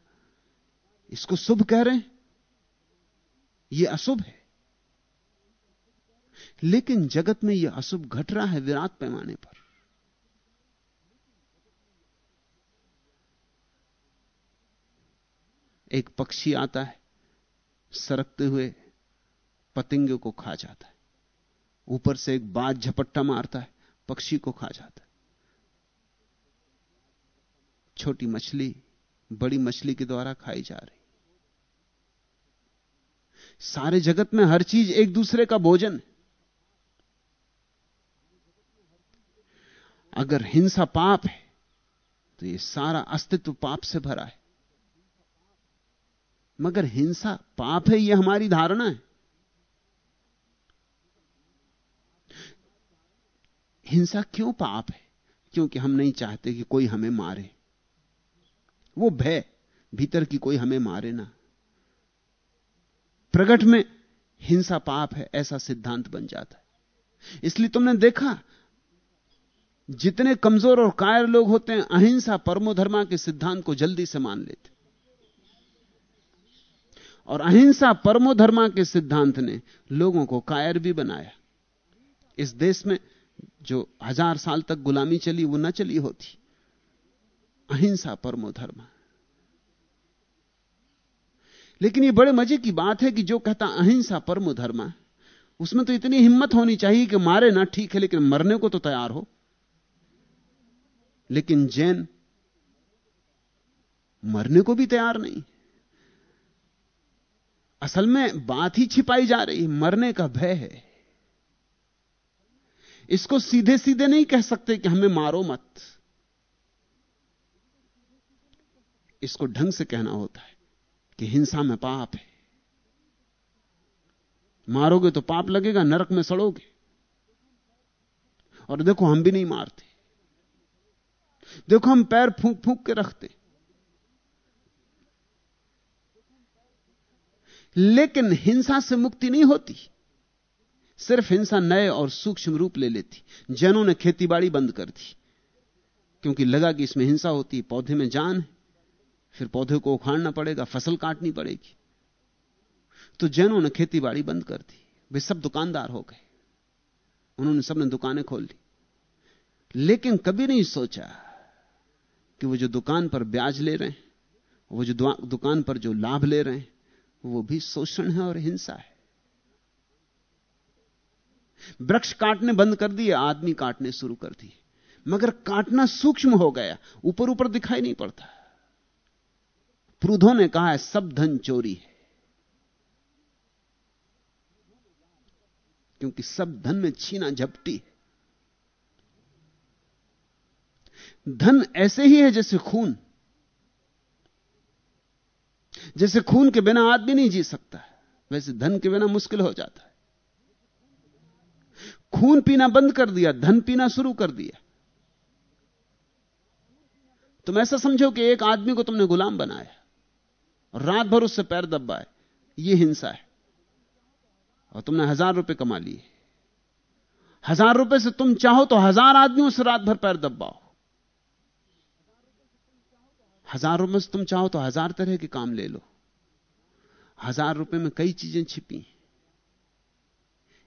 इसको शुभ कह रहे हैं। यह अशुभ है। लेकिन जगत में यह अशुभ घट रहा है विराट पैमाने पर। एक पक्षी आता है, सरकते हुए पतंगे को खा जाता है। ऊपर से एक बाज झपट्टा मारता है, पक्षी को खा जाता है। छोटी मछली, बड़ी मछली के द्वारा खाई जा रही सारे जगत में हर चीज़ एक दूसरे का भोजन है। अगर हिंसा पाप है तो ये सारा अस्तित्व पाप से भरा है। मगर हिंसा पाप है यह हमारी धारणा है। हिंसा क्यों पाप है? क्योंकि हम नहीं चाहते कि कोई हमें मारे। वो भय, भीतर की कोई हमें मारे ना। प्रगट में हिंसा पाप है, ऐसा सिद्धांत बन जाता है। इसलिए तुमने देखा, जितने कमज़ोर और कायर लोग होते हैं, अहिंसा परमोधर्मा के सिद्धांत को जल्दी से मान लेते और अहिंसा परमोधर्मा के सिद्धांत ने लोगों को कायर भी बनाया। इस देश में जो हज़ार साल तक गुलामी चली, वो न चली होती। अहिंसा परमोधर्मा। लेकिन ये बड़े मज़े की बात है कि जो कहता अहिंसा परमो धर्म उसमें तो इतनी हिम्मत होनी चाहिए कि मारे ना ठीक है, लेकिन मरने को तो तैयार हो। लेकिन जैन मरने को भी तैयार नहीं। असल में बात ही छिपाई जा रही मरने का भय है। इसको सीधे सीधे नहीं कह सकते कि हमें मारो मत। इसको ढंग से कहना होता है। कि हिंसा में पाप है। मारोगे तो पाप लगेगा, नरक में सड़ोगे। और देखो, हम भी नहीं मारते। देखो, हम पैर फूंक फूंक के रखते। लेकिन हिंसा से मुक्ति नहीं होती। सिर्फ़ हिंसा नए और सूक्ष्म रूप ले लेती। जैनों ने खेतीबाड़ी बंद कर दी। क्योंकि लगा कि इसमें हिंसा होती, पौधे में जान है। फिर पौधे को उखाड़ना पड़ेगा, फ़सल काटनी पड़ेगी। तो जैनों ने खेती बाड़ी बंद कर दी। वे सब दुकानदार हो गए। उन्होंने सबने दुकानें खोल ली। लेकिन कभी नहीं सोचा कि वो जो दुकान पर ब्याज ले रहे हैं, वो जो दुकान पर जो लाभ ले रहे हैं, वो भी शोषण है और हिंसा है। वृक्ष काटने बंद कर दिए, आदमी काटने शुरू कर दिए। मगर काटना सूक्ष्म हो गया। ऊपर ऊपर दिखाई नहीं पड़ता। प्रूधो ने कहा है, सब धन चोरी है। क्योंकि सब धन में छीना झपटी धन ऐसे ही है जैसे खून। जैसे खून के बिना आदमी नहीं जी सकता है, वैसे धन के बिना मुश्किल हो जाता है। खून पीना बंद कर दिया, धन पीना शुरू कर दिया। तुम ऐसा समझो कि एक आदमी को तुमने गुलाम बनाया। रात भर उससे पैर दबाए यह हिंसा है। और तुमने हज़ार रुपए कमा लिए। हज़ार रुपए से तुम चाहो तो हज़ार आदमियों से रात भर पैर दबाओ। हज़ार रुपए से तुम चाहो तो हज़ार तरह के काम ले लो। हज़ार रुपए में कई चीज़ें छिपी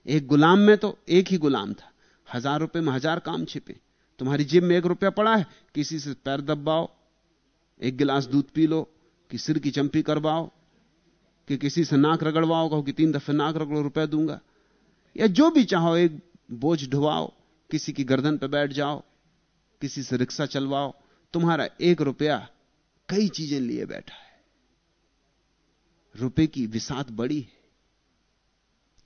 एक गुलाम में तो एक ही गुलाम था। हज़ार रुपए में हज़ार काम छिपे। तुम्हारी जेब में एक रुपया पड़ा है। किसी से पैर दबाओ, एक गिलास दूध पी लो कि सिर की चंपी करवाओ, कि किसी से नाक रगड़वाओ, कहो कि तीन दफे नाक रगड़ो रुपया दूँगा। या जो भी चाहो, एक बोझ ढुवाओ, किसी की गर्दन पर बैठ जाओ, किसी से रिक्शा चलवाओ, तुम्हारा एक रुपया कई चीज़ें लिए बैठा है। रुपए की विसात बड़ी है।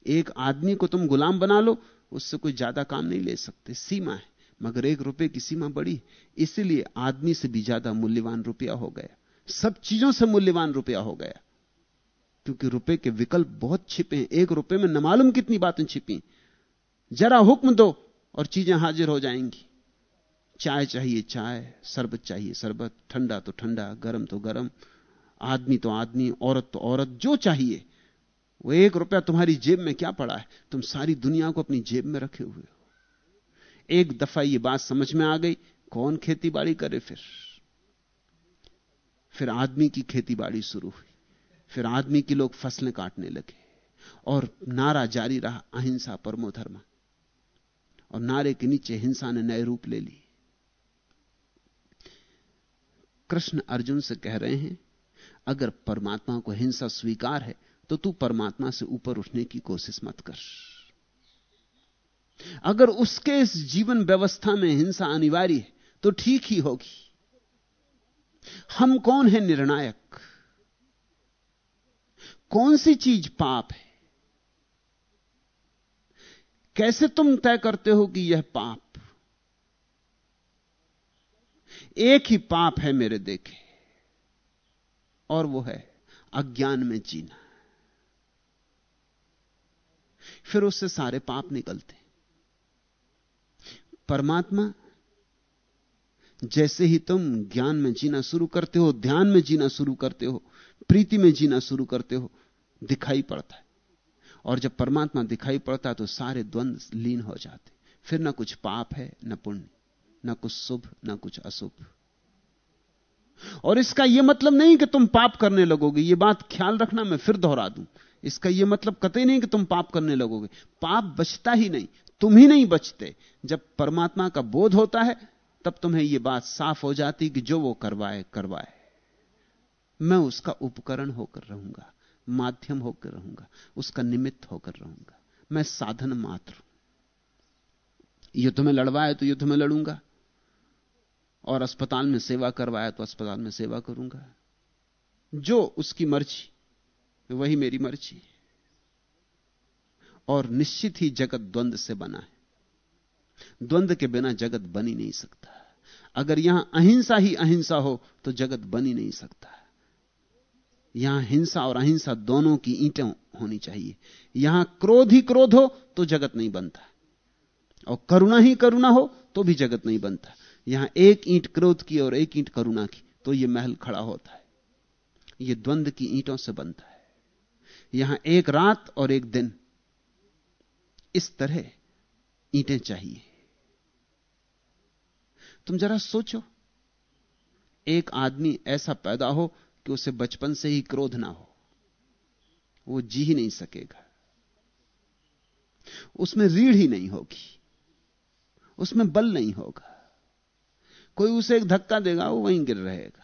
एक आदमी को तुम गुलाम बना लो, उससे कोई ज़्यादा काम नहीं ले सकते, सीमा है, मगर एक रुपए की सीमा बड़ी इसलिए आदमी से भी ज़्यादा मूल्यवान रुपया हो गया। सब चीज़ों से मूल्यवान रुपया हो गया। क्योंकि रुपए के विकल्प बहुत छिपे हैं। एक रुपए में न मालूम कितनी बातें छिपी। जरा हुक्म दो और चीज़ें हाजिर हो जाएँगी। चाय चाहिए, चाय, शरबत चाहिए, शरबत। ठंडा तो ठंडा, गर्म तो गर्म। आदमी तो आदमी, औरत तो औरत। जो चाहिए। वो एक रुपया तुम्हारी जेब में क्या पड़ा है? तुम सारी दुनिया को अपनी जेब में रखे हुए हो। एक दफ़ा ये बात समझ में आ गई। कौन खेती बाड़ी करे फिर? फिर आदमी की खेती बाड़ी शुरू हुई। फिर आदमी की लोग फ़सलें काटने लगे और नारा जारी रहा अहिंसा परमो धर्म और नारे के नीचे हिंसा ने नए रूप ले ली कृष्ण अर्जुन से कह रहे हैं, अगर परमात्मा को हिंसा स्वीकार है तो तू परमात्मा से ऊपर उठने की कोशिश मत कर। अगर उसके इस जीवन व्यवस्था में हिंसा अनिवार्य है तो ठीक ही होगी। हम कौन है निर्णायक? कौन सी चीज़ पाप है? कैसे तुम तय करते हो कि यह पाप? एक ही पाप है मेरे देखे, और वो है अज्ञान में जीना। फिर उससे सारे पाप निकलते। परमात्मा जैसे ही तुम ज्ञान में जीना शुरू करते हो, ध्यान में जीना शुरू करते हो, प्रीति में जीना शुरू करते हो, दिखाई पड़ता है। और जब परमात्मा दिखाई पड़ता है तो सारे द्वंद्व लीन हो जाते फिर ना कुछ पाप है, ना पुण्य, ना कुछ शुभ, ना कुछ अशुभ। और इसका यह मतलब नहीं कि तुम पाप करने लगोगे। यह बात ख्याल रखना मैं फिर दोहरा दूँ। इसका यह मतलब कतई नहीं कि तुम पाप करने लगोगे। पाप बचता ही नहीं, तुम ही नहीं बचते। जब परमात्मा का बोध होता है तब तुम्हें यह बात साफ़ हो जाती कि जो वो करवाए करवाए। मैं उसका उपकरण होकर रहूँगा, माध्यम होकर रहूँगा, उसका निमित्त होकर रहूँगा। मैं साधन मात्र युद्ध में लड़वाए तो युद्ध में लड़ूँगा। और अस्पताल में सेवा करवाया तो अस्पताल में सेवा करूँगा। जो उसकी मर्ज़ी, वही मेरी मर्ज़ी। और निश्चित ही जगत द्वंद से बना है। द्वंद के बिना जगत बन ही नहीं सकता। अगर यहाँ अहिंसा ही अहिंसा हो तो जगत बन ही नहीं सकता। यहाँ हिंसा और अहिंसा दोनों की ईंटें होनी चाहिए। यहाँ क्रोध ही क्रोध हो तो जगत नहीं बनता। और करुणा ही करुणा हो तो भी जगत नहीं बनता। यहाँ एक ईंट क्रोध की और एक ईंट करुणा की तो यह महल खड़ा होता है। यह द्वंद की ईंटों से बनता है। यहाँ एक रात और एक दिन। इस तरह ईंटें चाहिए। तुम जरा सोचो। एक आदमी ऐसा पैदा हो कि उसे बचपन से ही क्रोध ना हो। वो जी ही नहीं सकेगा। उसमें रीढ़ ही नहीं होगी। उसमें बल नहीं होगा। कोई उसे एक धक्का देगा, वो वहीं गिर रहेगा।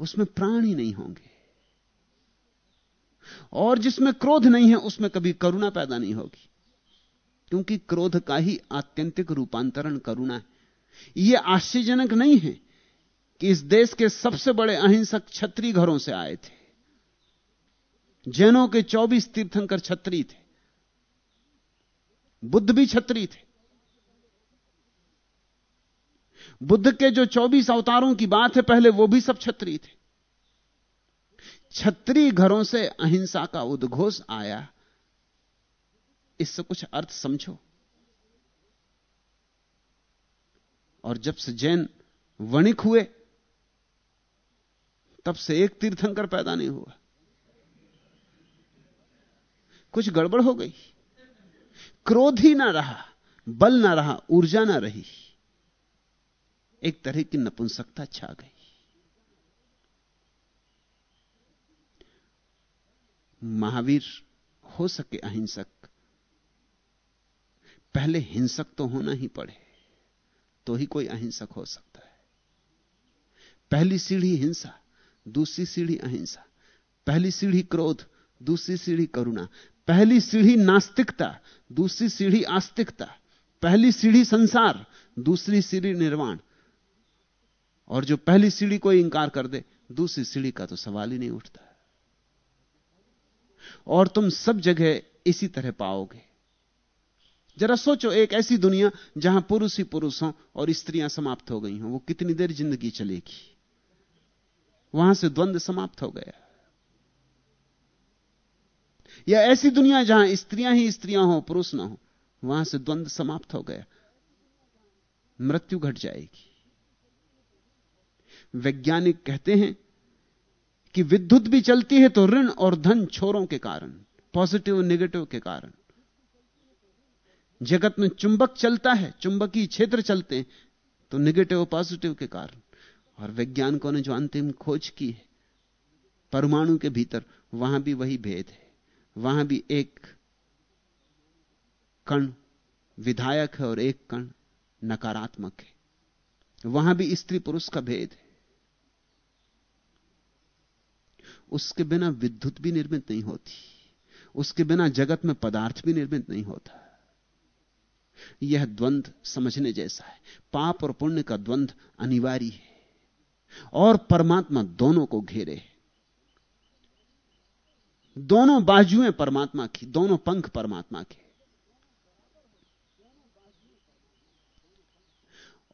उसमें प्राण ही नहीं होंगे। और जिसमें क्रोध नहीं है, उसमें कभी करुणा पैदा नहीं होगी। क्योंकि क्रोध का ही आत्यंतिक रूपांतरण करुणा है। यह आश्चर्यजनक नहीं है कि इस देश के सबसे बड़े अहिंसक छत्री घरों से आए थे। जैनों के 24 तीर्थंकर छत्री थे। बुद्ध भी छत्री थे। बुद्ध के जो 24 अवतारों की बात है, पहले वो भी सब छत्री थे। छत्री घरों से अहिंसा का उद्घोष आया। इससे कुछ अर्थ समझो। और जब से जैन वणिक हुए, तब से एक तीर्थंकर पैदा नहीं हुआ। कुछ गड़बड़ हो गई। क्रोध ही ना रहा, बल ना रहा, ऊर्जा ना रही। एक तरह की नपुंसकता छा गई। महावीर हो सके अहिंसक पहले हिंसक तो होना ही पड़े तो ही कोई अहिंसक हो सकता है। पहली सीढ़ी हिंसा, दूसरी सीढ़ी अहिंसा, पहली सीढ़ी क्रोध, दूसरी सीढ़ी करुणा, पहली सीढ़ी नास्तिकता, दूसरी सीढ़ी आस्तिकता, पहली सीढ़ी संसार, दूसरी सीढ़ी निर्वाण। और जो पहली सीढ़ी को इंकार कर दे, दूसरी सीढ़ी का तो सवाल ही नहीं उठता। और तुम सब जगह इसी तरह पाओगे। जरा सोचो, एक ऐसी दुनिया जहाँ पुरुष ही पुरुष हों और स्त्रियाँ समाप्त हो गई हों, वो कितनी देर ज़िंदगी चलेगी? वहाँ से द्वंद्व समाप्त हो गया। या ऐसी दुनिया जहाँ स्त्रियाँ ही स्त्रियाँ हो, पुरुष ना हो, वहाँ से द्वंद्व समाप्त हो गया। मृत्यु घट जाएगी। वैज्ञानिक कहते हैं कि विद्युत भी चलती है तो ऋण और धन छोरों के कारण, पॉजिटिव नेगेटिव के कारण। जगत में चुंबक चलता है, चुंबकीय क्षेत्र चलते हैं तो नेगेटिव पॉजिटिव के कारण। और वैज्ञानिकों ने जो अंतिम खोज की है, परमाणु के भीतर, वहाँ भी वही भेद है। वहाँ भी एक कण विधायक है और एक कण नकारात्मक है। वहाँ भी स्त्री पुरुष का भेद है। उसके बिना विद्युत भी निर्मित नहीं होती। उसके बिना जगत में पदार्थ भी निर्मित नहीं होता। यह द्वंद समझने जैसा है। पाप और पुण्य का द्वंद्व अनिवार्य है। और परमात्मा दोनों को घेरे है। दोनों बाजुएँ परमात्मा की, दोनों पंख परमात्मा के।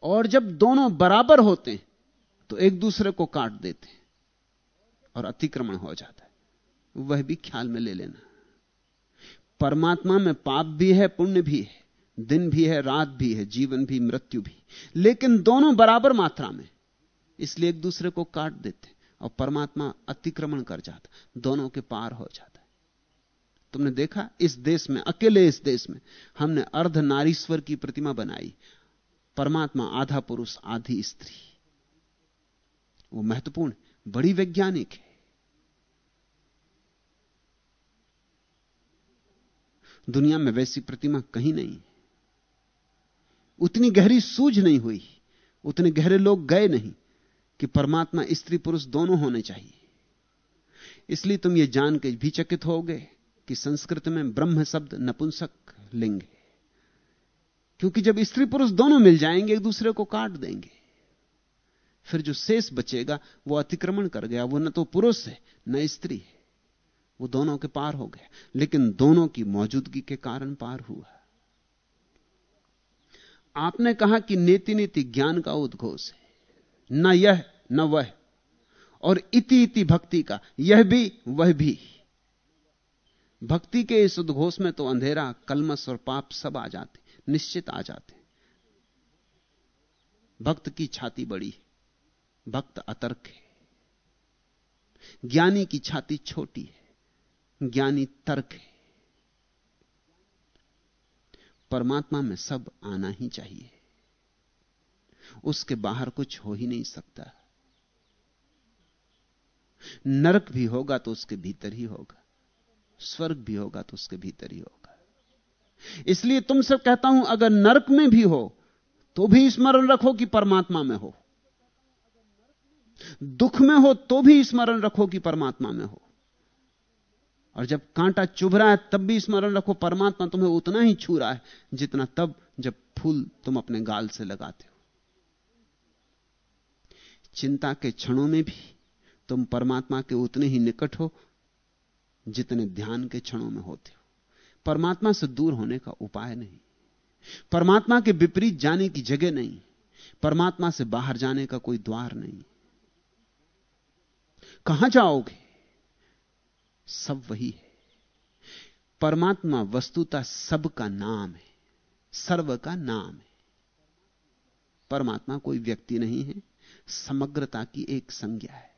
और जब दोनों बराबर होते हैं तो एक दूसरे को काट देते हैं और अतिक्रमण हो जाता है। वह भी ख्याल में ले लेना। परमात्मा में पाप भी है, पुण्य भी है। दिन भी है, रात भी है, जीवन भी, मृत्यु भी। लेकिन दोनों बराबर मात्रा में। इसलिए एक दूसरे को काट देते और परमात्मा अतिक्रमण कर जाता दोनों के पार हो जाता है। तुमने देखा? इस देश में, अकेले इस देश में, हमने अर्ध नारीश्वर की प्रतिमा बनाई। परमात्मा आधा पुरुष, आधी स्त्री। वो महत्वपूर्ण बड़ी वैज्ञानिक है। दुनिया में वैसी प्रतिमा कहीं नहीं उतनी गहरी सूझ नहीं हुई, उतने गहरे लोग गए नहीं कि परमात्मा, स्त्री, पुरुष दोनों होने चाहिए। इसलिए तुम ये जान के भी चकित हो कि संस्कृत में ब्रह्म शब्द नपुंसक लिंग है। क्योंकि जब स्त्री, पुरुष दोनों मिल जाएँगे, एक दूसरे को काट देंगे, फिर जो शेष बचेगा, वो अतिक्रमण कर गया, वो न तो पुरुष है, न स्त्री है, वो दोनों के पार हो गया। लेकिन दोनों की मौजूदगी के कारण पार हुआ। आपने कहा कि नीति नीति ज्ञान का उद्घोष है। न यह, न वह। और इति इति भक्ति का, यह भी, वह भी। भक्ति के इस उद्घोष में तो अंधेरा, कलमस और पाप सब आ जाते, निश्चित आ जाते। भक्त की छाती बड़ी भक्त अतर्क है। ज्ञानी की छाती छोटी है, ज्ञानी तर्क है। परमात्मा में सब आना ही चाहिए। उसके बाहर कुछ हो ही नहीं सकता। नरक भी होगा तो उसके भीतर ही होगा। स्वर्ग भी होगा तो उसके भीतर ही होगा। इसलिए तुमसे कहता हूँ, अगर नरक में भी हो तो भी स्मरण रखो कि परमात्मा में हो। दुख में हो तो भी स्मरण रखो कि परमात्मा में हो। और जब कांटा चुभ रहा है, तब भी स्मरण रखो, परमात्मा तुम्हें उतना ही छू रहा है जितना तब जब फूल तुम अपने गाल से लगाते हो। चिंता के क्षणों में भी तुम परमात्मा के उतने ही निकट हो जितने ध्यान के क्षणों में होते हो। परमात्मा से दूर होने का उपाय नहीं। परमात्मा के विपरीत जाने की जगह नहीं। परमात्मा से बाहर जाने का कोई द्वार नहीं। कहाँ जाओगे? सब वही है। परमात्मा वस्तुता सब का नाम है सर्व का नाम है। परमात्मा कोई व्यक्ति नहीं है, समग्रता की एक संज्ञा है।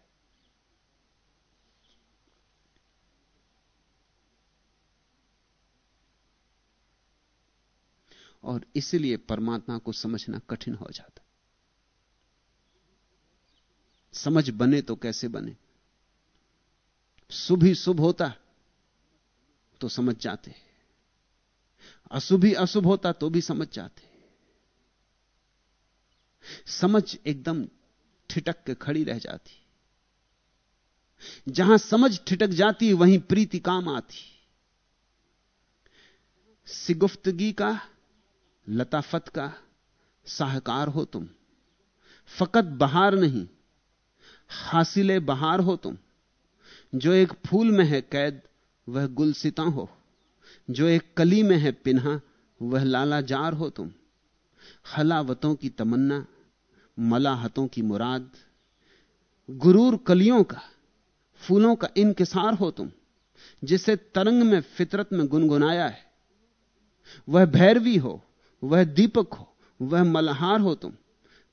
और इसलिए परमात्मा को समझना कठिन हो जाता। समझ बने तो कैसे बने? शुभ ही शुभ होता तो समझ जाते अशुभ ही अशुभ होता तो भी समझ जाते समझ एकदम ठिटक के खड़ी रह जाती। जहाँ समझ ठिटक जाती, वहीं प्रीति काम आती। सिगुफ्तगी का, लताफत का साहकार हो तुम। फकत बहार नहीं, हासिले बहार हो तुम। जो एक फूल में है कैद, वह गुलसिता हो। जो एक कली में है पिन्हा, वह लाला जार हो तुम। हलावतों की तमन्ना, मलाहतों की मुराद, गुरूर कलियों का, फूलों का इनकिसार हो तुम, जिसे तरंग में फितरत में गुनगुनाया है। वह भैरवी हो, वह दीपक हो, वह मलहार हो तुम।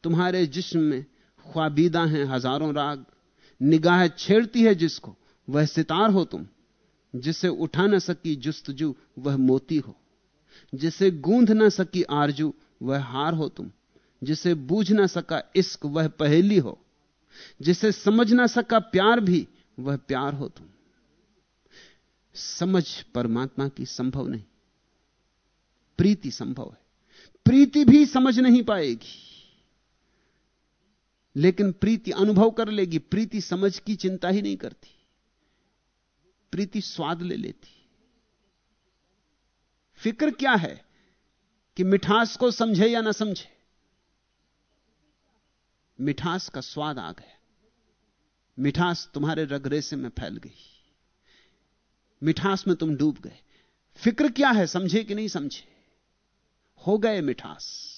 तुम्हारे जिस्म में ख्वाबीदा हैं हज़ारों राग, निगाह छेड़ती है जिसको वह सितार हो तुम, जिसे उठा न सकी जुस्तजू वह मोती हो, जिसे गूंध न सकी आरज़ू वह हार हो तुम, जिसे बूझ ना सका इश्क वह पहेली हो, जिसे समझ ना सका प्यार भी वह प्यार हो तुम। समझ परमात्मा की संभव नहीं, प्रीति संभव है। प्रीति भी समझ नहीं पाएगी, लेकिन प्रीति अनुभव कर लेगी, प्रीति समझ की चिंता ही नहीं करती। प्रीति स्वाद ले लेती। फ़िक्र क्या है कि मिठास को समझे या ना समझे? मिठास का स्वाद आ गया। मिठास तुम्हारे रगरेसे में फैल गई। मिठास में तुम डूब गए। फ़िक्र क्या है समझे कि नहीं समझे? हो गए मिठास।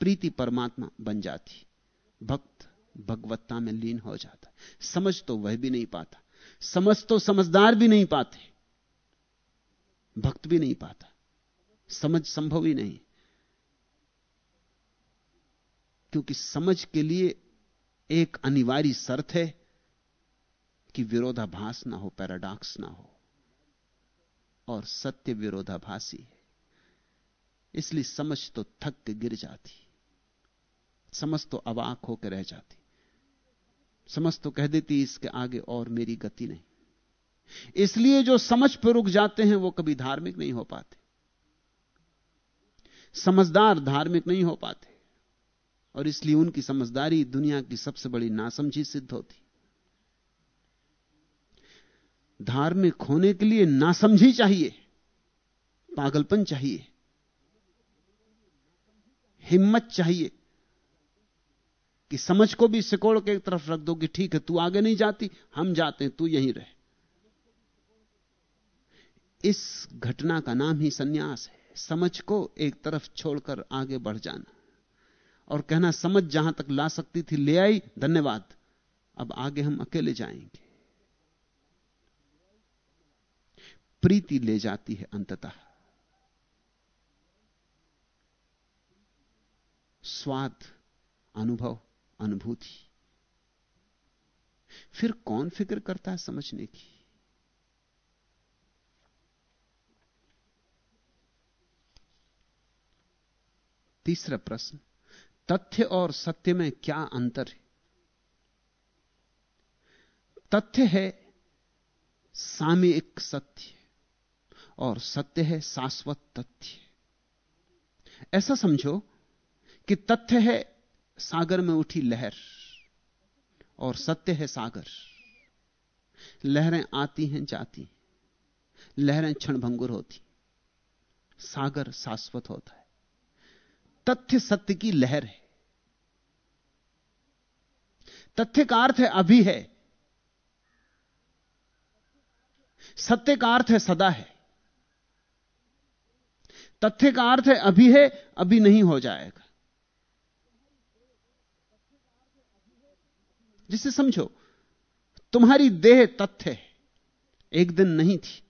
प्रीति परमात्मा बन जाती। भक्त भगवत्ता में लीन हो जाता। समझ तो वह भी नहीं पाता। समझ तो समझदार भी नहीं पाते, भक्त भी नहीं पाता, समझ संभव ही नहीं। क्योंकि समझ के लिए एक अनिवार्य शर्त है कि विरोधाभास ना हो, पैराडॉक्स ना हो, और सत्य विरोधाभासी है। इसलिए समझ तो थक के गिर जाती, समझ तो अवाक होकर रह जाती। समझ तो कह देती इसके आगे और मेरी गति नहीं। इसलिए जो समझ पर रुक जाते हैं, वो कभी धार्मिक नहीं हो पाते। समझदार धार्मिक नहीं हो पाते। और इसलिए उनकी समझदारी दुनिया की सबसे बड़ी नासमझी सिद्ध होती। धार्मिक होने के लिए नासमझी चाहिए, पागलपन चाहिए, हिम्मत चाहिए कि समझ को भी सिकोड़ के एक तरफ़ रख दो कि ठीक है, तू आगे नहीं जाती, हम जाते हैं, तू यहीं रहे। इस घटना का नाम ही सन्यास है। समझ को एक तरफ़ छोड़कर आगे बढ़ जाना। और कहना, समझ जहाँ तक ला सकती थी, ले आई, धन्यवाद। अब आगे हम अकेले जाएँगे। प्रीति ले जाती है अंततः। स्वाद, अनुभव अनुभूति। फिर कौन फ़िक्र करता है समझने की? तीसरा प्रश्न, तथ्य और सत्य में क्या अंतर है? तथ्य है सामयिक सत्य और सत्य है शाश्वत तथ्य ऐसा समझो कि तथ्य है सागर में उठी लहर, और सत्य है सागर। लहरें आती हैं, जाती लहरें क्षणभंगुर होती सागर शाश्वत होता है। तथ्य सत्य की लहर है। तथ्य का अर्थ है अभी है। सत्य का अर्थ है सदा है। तथ्य का अर्थ है अभी है, अभी नहीं हो जाएगा। जिसे समझो, तुम्हारी देह तथ्य है। एक दिन नहीं थी।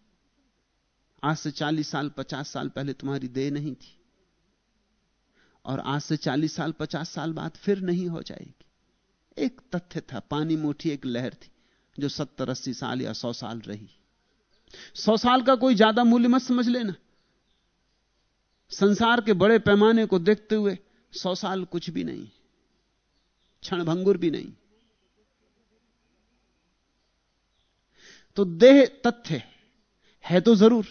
आज से चालीस साल, पचास साल पहले तुम्हारी देह नहीं थी। और आज से चालीस साल, पचास साल बाद फिर नहीं हो जाएगी। एक तथ्य था, पानी मोटी एक लहर थी, जो सत्तर, अस्सी साल या सौ साल रही। सौ साल का कोई ज़्यादा मूल्य मत समझ लेना। संसार के बड़े पैमाने को देखते हुए सौ साल कुछ भी नहीं, क्षण भंगुर भी नहीं। तो देह तथ्य है तो ज़रूर,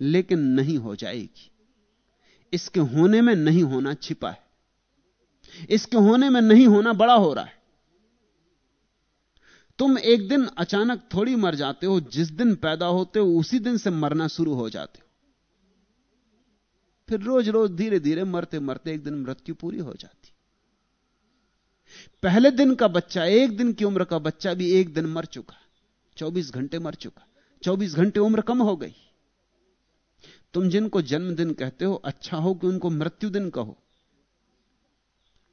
लेकिन नहीं हो जाएगी। इसके होने में नहीं होना छिपा है। इसके होने में नहीं होना बड़ा हो रहा है। तुम एक दिन अचानक थोड़ी मर जाते हो, जिस दिन पैदा होते हो, उसी दिन से मरना शुरू हो जाते हो। फिर रोज रोज धीरे धीरे मरते मरते एक दिन मृत्यु पूरी हो जाती पहले दिन का बच्चा, एक दिन की उम्र का बच्चा भी एक दिन मर चुका। 24 घंटे मर चुका। 24 घंटे उम्र कम हो गई। तुम जिनको जन्मदिन कहते हो अच्छा हो कि उनको मृत्यु दिन कहो?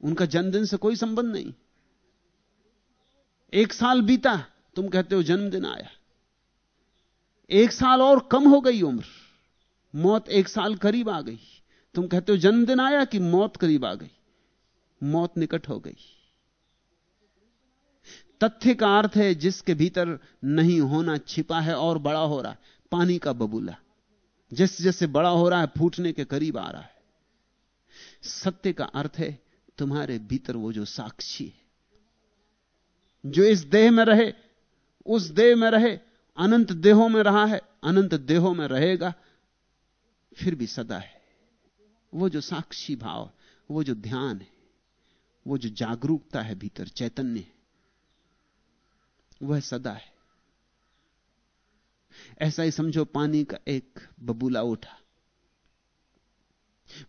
उनका जन्मदिन से कोई संबंध नहीं। एक साल बीता, तुम कहते हो जन्मदिन आया। एक साल और कम हो गई उम्र। मौत एक साल करीब आ गई। तुम कहते हो जन्मदिन आया कि मौत करीब आ गई। मौत निकट हो गई। तथ्य का अर्थ है, जिसके भीतर नहीं होना छिपा है और बड़ा हो रहा है। पानी का बबूला। जैसे जैसे बड़ा हो रहा है, फूटने के करीब आ रहा है। सत्य का अर्थ है, तुम्हारे भीतर वो जो साक्षी है, जो इस देह में रहे, उस देह में रहे, अनंत देहों में रहा है, अनंत देहों में रहेगा, फिर भी सदा है। वो जो साक्षी भाव, वो जो ध्यान है, वो जो जागरूकता है भीतर, चैतन्य है। वह सदा है। ऐसा ही समझो पानी का एक बबूला उठा।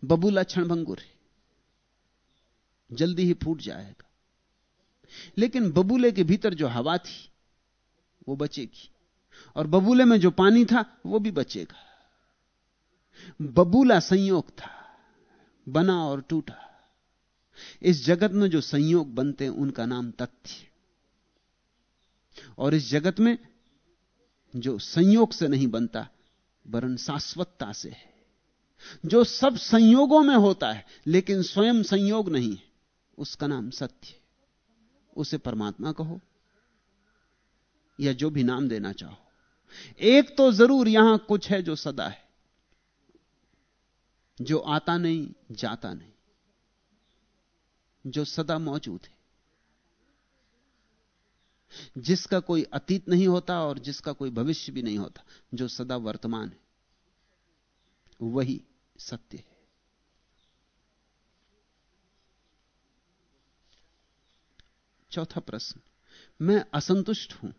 बबूला क्षणभंगुर है। जल्दी ही फूट जाएगा। लेकिन बबूले के भीतर जो हवा थी, वो बचेगी। और बबूले में जो पानी था, वो भी बचेगा। बबूला संयोग था, बना और टूटा। इस जगत में जो संयोग बनते हैं, उनका नाम तथ्य। और इस जगत में जो संयोग से नहीं बनता, वरन शाश्वतता से है। जो सब संयोगों में होता है, लेकिन स्वयं संयोग नहीं है, उसका नाम सत्य उसे परमात्मा कहो, या जो भी नाम देना चाहो। एक तो ज़रूर यहाँ कुछ है जो सदा है, जो आता नहीं, जाता नहीं, जो सदा मौजूद है। जिसका कोई अतीत नहीं होता और जिसका कोई भविष्य भी नहीं होता, जो सदा वर्तमान है, वही सत्य है। चौथा प्रश्न, मैं असंतुष्ट हूँ,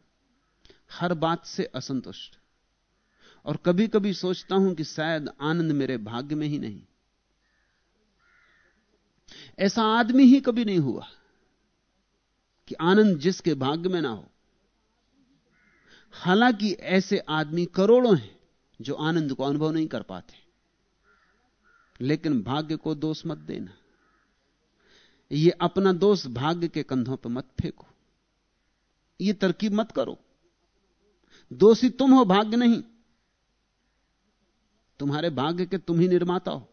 हर बात से असंतुष्ट, और कभी कभी सोचता हूँ कि शायद आनंद मेरे भाग्य में ही नहीं। ऐसा आदमी ही कभी नहीं हुआ। कि आनंद जिसके भाग्य में ना हो। हालाँकि ऐसे आदमी करोड़ों हैं जो आनंद को अनुभव नहीं कर पाते। लेकिन भाग्य को दोष मत देना। यह अपना दोष भाग्य के कंधों पर मत फेंको। यह तरकीब मत करो। दोषी तुम हो, भाग्य नहीं। तुम्हारे भाग्य के तुम ही निर्माता हो।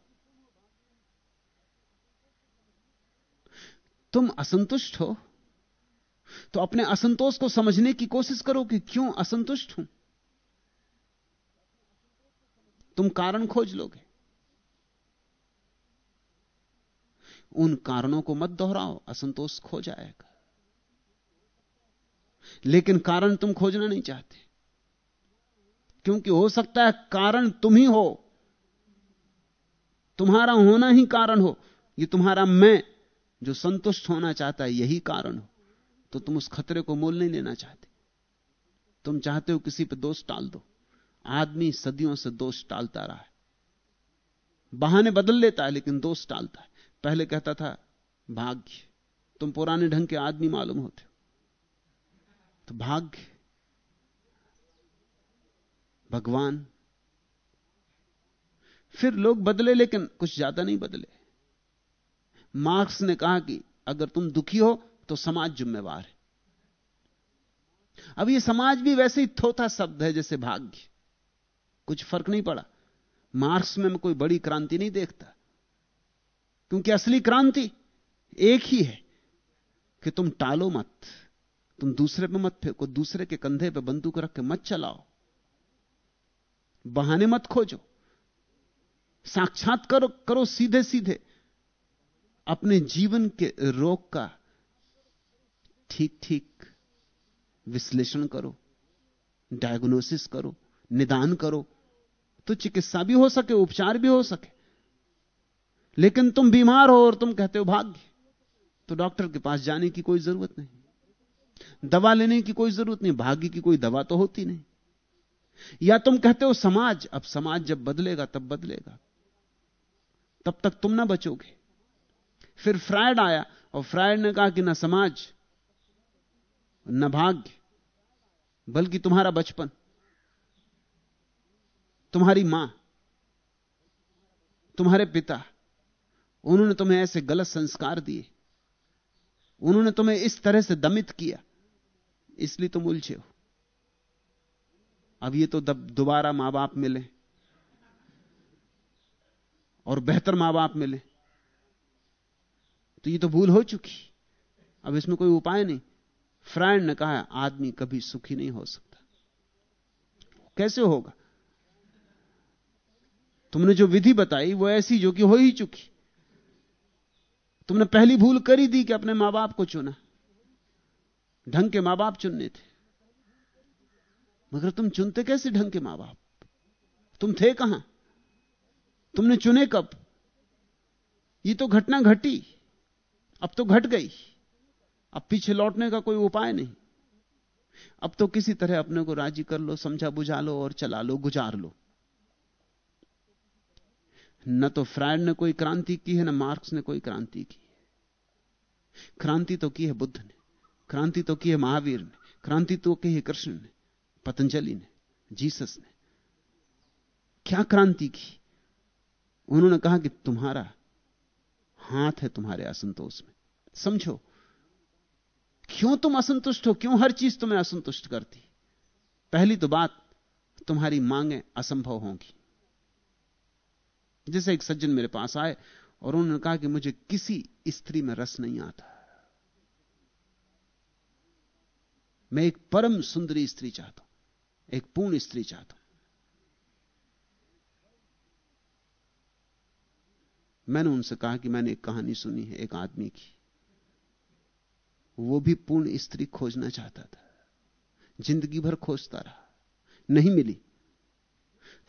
तुम असंतुष्ट हो। तो अपने असंतोष को समझने की कोशिश करो कि क्यों असंतुष्ट हूँ? तुम कारण खोज लोगे। उन कारणों को मत दोहराओ, असंतोष खो जाएगा। लेकिन कारण तुम खोजना नहीं चाहते। क्योंकि हो सकता है कारण तुम ही हो। तुम्हारा होना ही कारण हो। ये तुम्हारा मैं जो संतुष्ट होना चाहता है, यही कारण हो। तो तुम उस खतरे को मोल नहीं लेना चाहते। तुम चाहते हो किसी पर दोष टाल दो। आदमी सदियों से दोष टालता रहा है। बहाने बदल लेता है, लेकिन दोष टालता है। पहले कहता था, भाग्य। तुम पुराने ढंग के आदमी मालूम होते हो। तो भाग्य। भगवान। फिर लोग बदले, लेकिन कुछ ज़्यादा नहीं बदले। मार्क्स ने कहा कि अगर तुम दुखी हो तो समाज जिम्मेवार है। अब ये समाज भी वैसे ही थोथा शब्द है जैसे भाग्य। कुछ फ़र्क नहीं पड़ा। मार्क्स में मैं कोई बड़ी क्रांति नहीं देखता। क्योंकि असली क्रांति एक ही है कि तुम टालो मत, तुम दूसरे पे मत फेंको, दूसरे के कंधे पे बंदूक रख के मत चलाओ। बहाने मत खोजो। साक्षात करो करो सीधे सीधे अपने जीवन के रोग का ठीक ठीक विश्लेषण करो डायग्नोसिस करो, निदान करो तो चिकित्सा भी हो सके, उपचार भी हो सके। लेकिन तुम बीमार हो और तुम कहते हो, भाग्य तो डॉक्टर के पास जाने की कोई ज़रूरत नहीं। दवा लेने की कोई ज़रूरत नहीं, भाग्य की कोई दवा तो होती नहीं। या तुम कहते हो, समाज, अब समाज जब बदलेगा, तब बदलेगा। तब तक तुम ना बचोगे। फिर फ्रायड आया और फ्रायड ने कहा कि ना समाज न भाग्य, बल्कि तुम्हारा बचपन, तुम्हारी माँ, तुम्हारे पिता, उन्होंने तुम्हें ऐसे गलत संस्कार दिए, उन्होंने तुम्हें इस तरह से दमित किया, इसलिए तुम उलझे हो। अब ये तो दोबारा माँ बाप मिले और बेहतर माँ बाप मिले तो ये तो भूल हो चुकी। अब इसमें कोई उपाय नहीं। फ्रायड ने कहा, आदमी कभी सुखी नहीं हो सकता। कैसे होगा? तुमने जो विधि बताई, वो ऐसी जो कि हो ही चुकी। तुमने पहली भूल कर दी कि अपने माँ बाप को चुना। ढंग के माँ बाप चुनने थे। मगर तुम चुनते कैसे ढंग के माँ बाप तुम थे कहाँ? तुमने चुने कब? ये तो घटना घटी। अब तो घट गई। अब पीछे लौटने का कोई उपाय नहीं। अब तो किसी तरह अपने को राज़ी कर लो, समझा बुझा लो और चला लो, गुजार लो। न तो फ्रायड ने कोई क्रांति की है, न मार्क्स ने कोई क्रांति की क्रांति तो की है बुद्ध ने, क्रांति तो की है महावीर ने, क्रांति तो की है कृष्ण ने, पतंजलि ने, जीसस ने। क्या क्रांति की? उन्होंने कहा कि तुम्हारा हाथ है तुम्हारे असंतोष में। समझो क्यों तुम असंतुष्ट हो? क्यों हर चीज़ तुम्हें असंतुष्ट करती? पहली तो बात, तुम्हारी मांगे असंभव होंगी। जैसे एक सज्जन मेरे पास आए और उन्होंने कहा कि मुझे किसी स्त्री में रस नहीं आता। मैं एक परम सुंदरी स्त्री चाहता हूँ, एक पूर्ण स्त्री चाहता हूँ। मैंने उनसे कहा कि मैंने एक कहानी सुनी है, एक आदमी की। वो भी पूर्ण स्त्री खोजना चाहता था। ज़िंदगी भर खोजता रहा। नहीं मिली।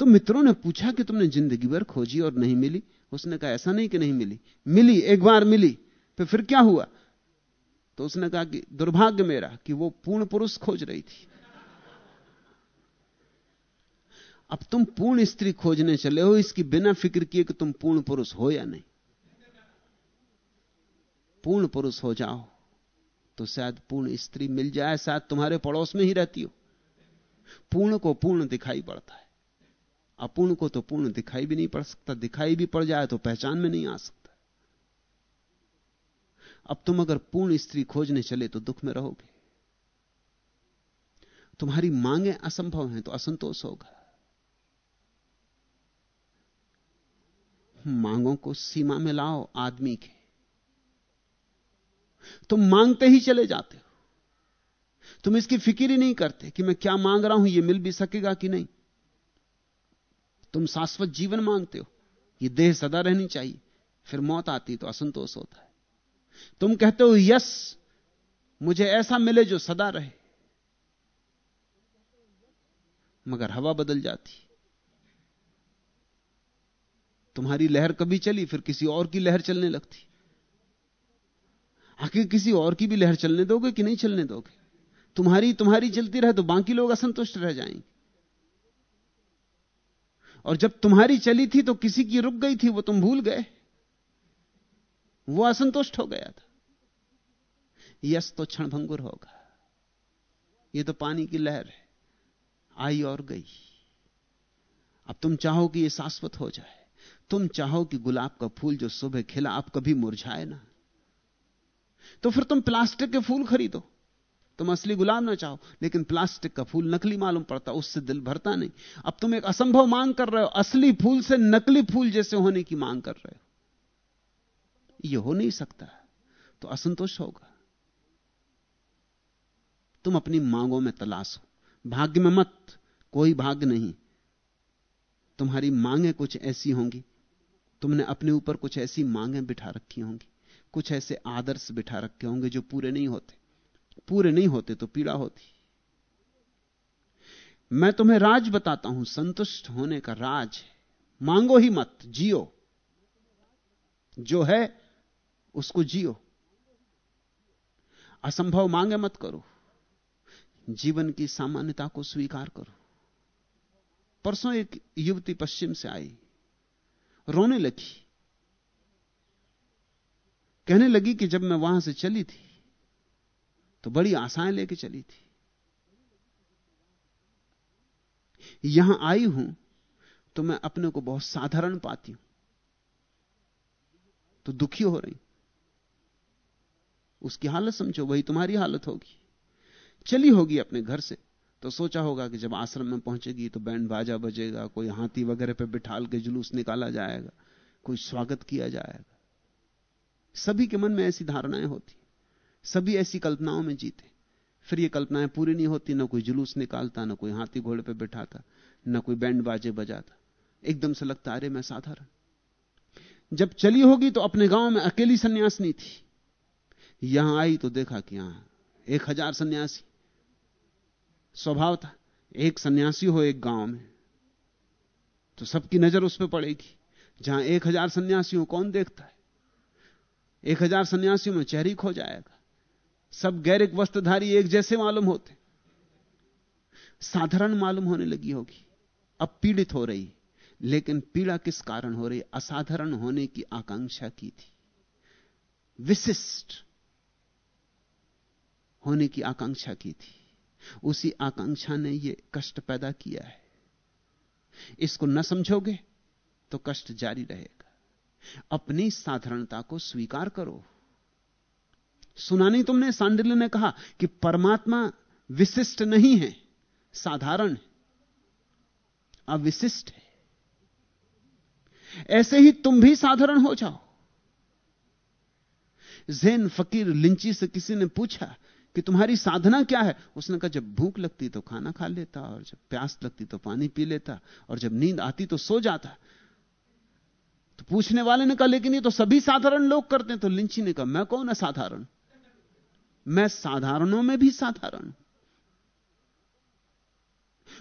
तो मित्रों ने पूछा कि तुमने ज़िंदगी भर खोजी और नहीं मिली? उसने कहा, ऐसा नहीं कि नहीं मिली। मिली, एक बार मिली तो फिर क्या हुआ? तो उसने कहा कि दुर्भाग्य मेरा कि वो पूर्ण पुरुष खोज रही थी। अब तुम पूर्ण स्त्री खोजने चले हो, इसकी बिना फ़िक्र किए कि तुम पूर्ण पुरुष हो या नहीं। पूर्ण पुरुष हो जाओ। तो शायद पूर्ण स्त्री मिल जाए, शायद तुम्हारे पड़ोस में ही रहती हो। पूर्ण को पूर्ण दिखाई पड़ता है। अपूर्ण को तो पूर्ण दिखाई भी नहीं पड़ सकता, दिखाई भी पड़ जाए तो पहचान में नहीं आ सकता। अब तुम अगर पूर्ण स्त्री खोजने चले तो दुख में रहोगे। तुम्हारी मांगे असंभव हैं तो असंतोष होगा। मांगों को सीमा में लाओ, आदमी के। तुम मांगते ही चले जाते हो। तुम इसकी फ़िक्र ही नहीं करते कि मैं क्या मांग रहा हूँ यह मिल भी सकेगा कि नहीं। तुम शाश्वत जीवन मांगते हो यह देह सदा रहनी चाहिए, फिर मौत आती तो असंतोष होता है। तुम कहते हो, यस, मुझे ऐसा मिले जो सदा रहे। मगर हवा बदल जाती। तुम्हारी लहर कभी चली, फिर किसी और की लहर चलने लगती। आखिर किसी और की भी लहर चलने दोगे कि नहीं चलने दोगे? तुम्हारी तुम्हारी चलती रहे तो बाकी लोग असंतुष्ट रह जाएँगे। और जब तुम्हारी चली थी तो किसी की रुक गई थी, वो तुम भूल गए। वो असंतुष्ट हो गया था। यश तो क्षणभंगुर होगा। ये तो पानी की लहर है। आई और गई। अब तुम चाहो कि ये शाश्वत हो जाए। तुम चाहो कि गुलाब का फूल जो सुबह खिला, आप कभी मुरझाए ना। तो फिर तुम प्लास्टिक के फूल खरीदो। तुम असली गुलाब ना चाहो, लेकिन प्लास्टिक का फूल नकली मालूम पड़ता, उससे दिल भरता नहीं। अब तुम एक असंभव मांग कर रहे हो, असली फूल से नकली फूल जैसे होने की मांग कर रहे हो। यह हो नहीं सकता तो असंतोष होगा। तुम अपनी मांगों में तलाशो भाग्य में मत, कोई भाग्य नहीं। तुम्हारी मांगे कुछ ऐसी होंगी, तुमने अपने ऊपर कुछ ऐसी मांगे बिठा रखी होंगी। कुछ ऐसे आदर्श बिठा रखे होंगे जो पूरे नहीं होते। पूरे नहीं होते तो पीड़ा होती। मैं तुम्हें राज बताता हूँ, संतुष्ट होने का राज है। मांगो ही मत, जियो। जो है, उसको जियो। असंभव मांगे मत करो। जीवन की सामान्यता को स्वीकार करो। परसों एक युवती पश्चिम से आई। रोने लगी। कहने लगी कि जब मैं वहाँ से चली थी तो बड़ी आशाएँ लेके चली थी। यहाँ आई हूँ तो मैं अपने को बहुत साधारण पाती हूँ। तो दुखी हो रही उसकी हालत समझो, वही तुम्हारी हालत होगी। चली होगी अपने घर से तो सोचा होगा कि जब आश्रम में पहुंचेगी तो बैंड बाजा बजेगा, कोई हाथी वगैरह पे बिठाल के जुलूस निकाला जाएगा, कोई स्वागत किया जाएगा। सभी के मन में ऐसी धारणाएँ होती सभी ऐसी कल्पनाओं में जीते फिर ये कल्पनाएँ पूरी नहीं होती, ना कोई जुलूस निकालता, ना कोई हाथी घोड़े पे बैठाता, ना कोई बैंड बाजे बजाता। एकदम से लगता, अरे, मैं साधारण जब चली होगी तो अपने गाँव में अकेली सन्यासनी थी। यहाँ आई तो देखा कि यहाँ एक हज़ार सन्यासी। स्वभाव था, एक सन्यासी हो एक गाँव में तो सबकी नज़र उस पर पड़ेगी। जहाँ एक हज़ार सन्यासी हो, कौन देखता है? एक हज़ार सन्यासियों में चेहरी खो जाएगा। सब गैरिक वस्त्रधारी एक जैसे मालूम होते। साधारण मालूम होने लगी होगी। अब पीड़ित हो रही। लेकिन पीड़ा किस कारण हो रही? असाधारण होने की आकांक्षा की थी। विशिष्ट होने की आकांक्षा की थी। उसी आकांक्षा ने यह कष्ट पैदा किया है। इसको न समझोगे तो कष्ट जारी रहेगा। अपनी साधारणता को स्वीकार करो। सुना नहीं तुमने सांडिल्य ने कहा कि परमात्मा विशिष्ट नहीं है, साधारण अविशिष्ट है। ऐसे ही तुम भी साधारण हो जाओ। जैन फकीर लिंची से किसी ने पूछा कि तुम्हारी साधना क्या है? उसने कहा, जब भूख लगती तो खाना खा लेता, और जब प्यास लगती तो पानी पी लेता, और जब नींद आती तो सो जाता। तो पूछने वाले ने कहा, लेकिन ये तो सभी साधारण लोग करते हैं। तो लिंची ने कहा, मैं कौन असाधारण मैं साधारणों में भी साधारण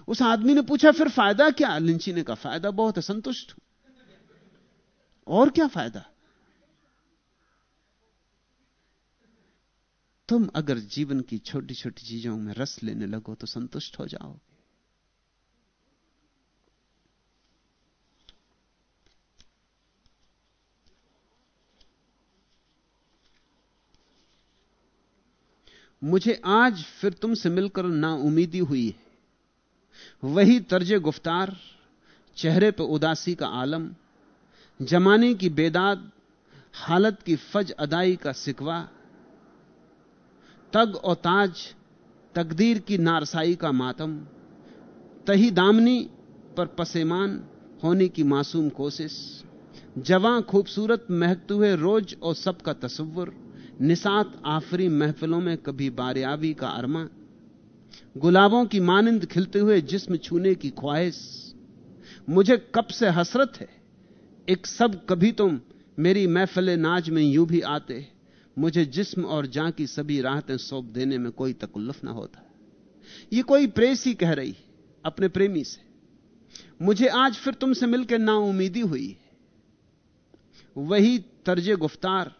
उस आदमी ने पूछा, फिर फ़ायदा क्या? लिंची ने कहा, फ़ायदा बहुत है, संतुष्ट और क्या फ़ायदा? तुम अगर जीवन की छोटी छोटी चीज़ों में रस लेने लगो तो संतुष्ट हो जाओगे। मुझे आज फिर तुमसे मिलकर ना उम्मीदी हुई है। वही तर्ज गुफ्तार, चेहरे पर उदासी का आलम, जमाने की बेदाद, हालत की फज अदाई का सिकवा, तग और ताज, तकदीर की नारसाई का मातम, तही दामनी पर पसेमान होने की मासूम कोशिश, जवां खूबसूरत महकते हुए रोज और सबका तस्वुर निसात आफरी महफिलों में कभी बारियाबी का अरमा, गुलाबों की मानंद खिलते हुए जिस्म छूने की ख्वाहिश। मुझे कब से हसरत है? एक सब कभी तुम मेरी महफिल नाज में यूँ भी आते। मुझे जिस्म और जां की सभी राहतें सौंप देने में कोई तकल्लुफ ना होता। ये कोई प्रेसी कह रही, अपने प्रेमी से। मुझे आज फिर तुमसे मिलकर ना उम्मीदी हुई वही तर्ज गुफ्तार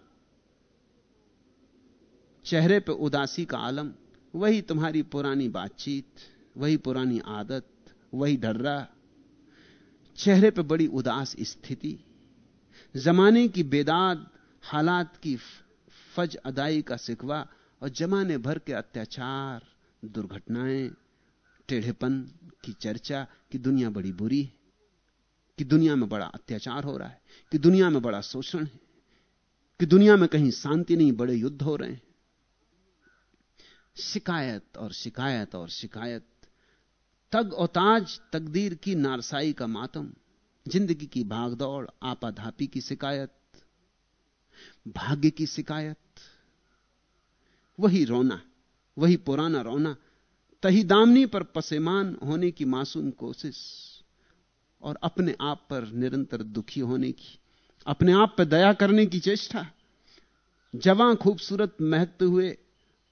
चेहरे पे उदासी का आलम, वही तुम्हारी पुरानी बातचीत, वही पुरानी आदत, वही डर्रा चेहरे पे बड़ी उदास स्थिति। जमाने की बेदाद, हालात की फज अदाई का सिकवा और जमाने भर के अत्याचार, दुर्घटनाएँ, टेढ़ेपन की चर्चा कि दुनिया बड़ी बुरी है, कि दुनिया में बड़ा अत्याचार हो रहा है, कि दुनिया में बड़ा शोषण है, कि दुनिया में कहीं शांति नहीं, बड़े युद्ध हो रहे हैं। शिकायत और शिकायत और शिकायत। तग और ताज, तकदीर की नारसाई का मातम, ज़िंदगी की भागदौड़, आपाधापी की शिकायत, भाग्य की शिकायत। वही रोना, वही पुराना रोना, तही दामनी पर पसेमान होने की मासूम कोशिश, और अपने आप पर निरंतर दुखी होने की, अपने आप पर दया करने की चेष्टा। जवां खूबसूरत महकते हुए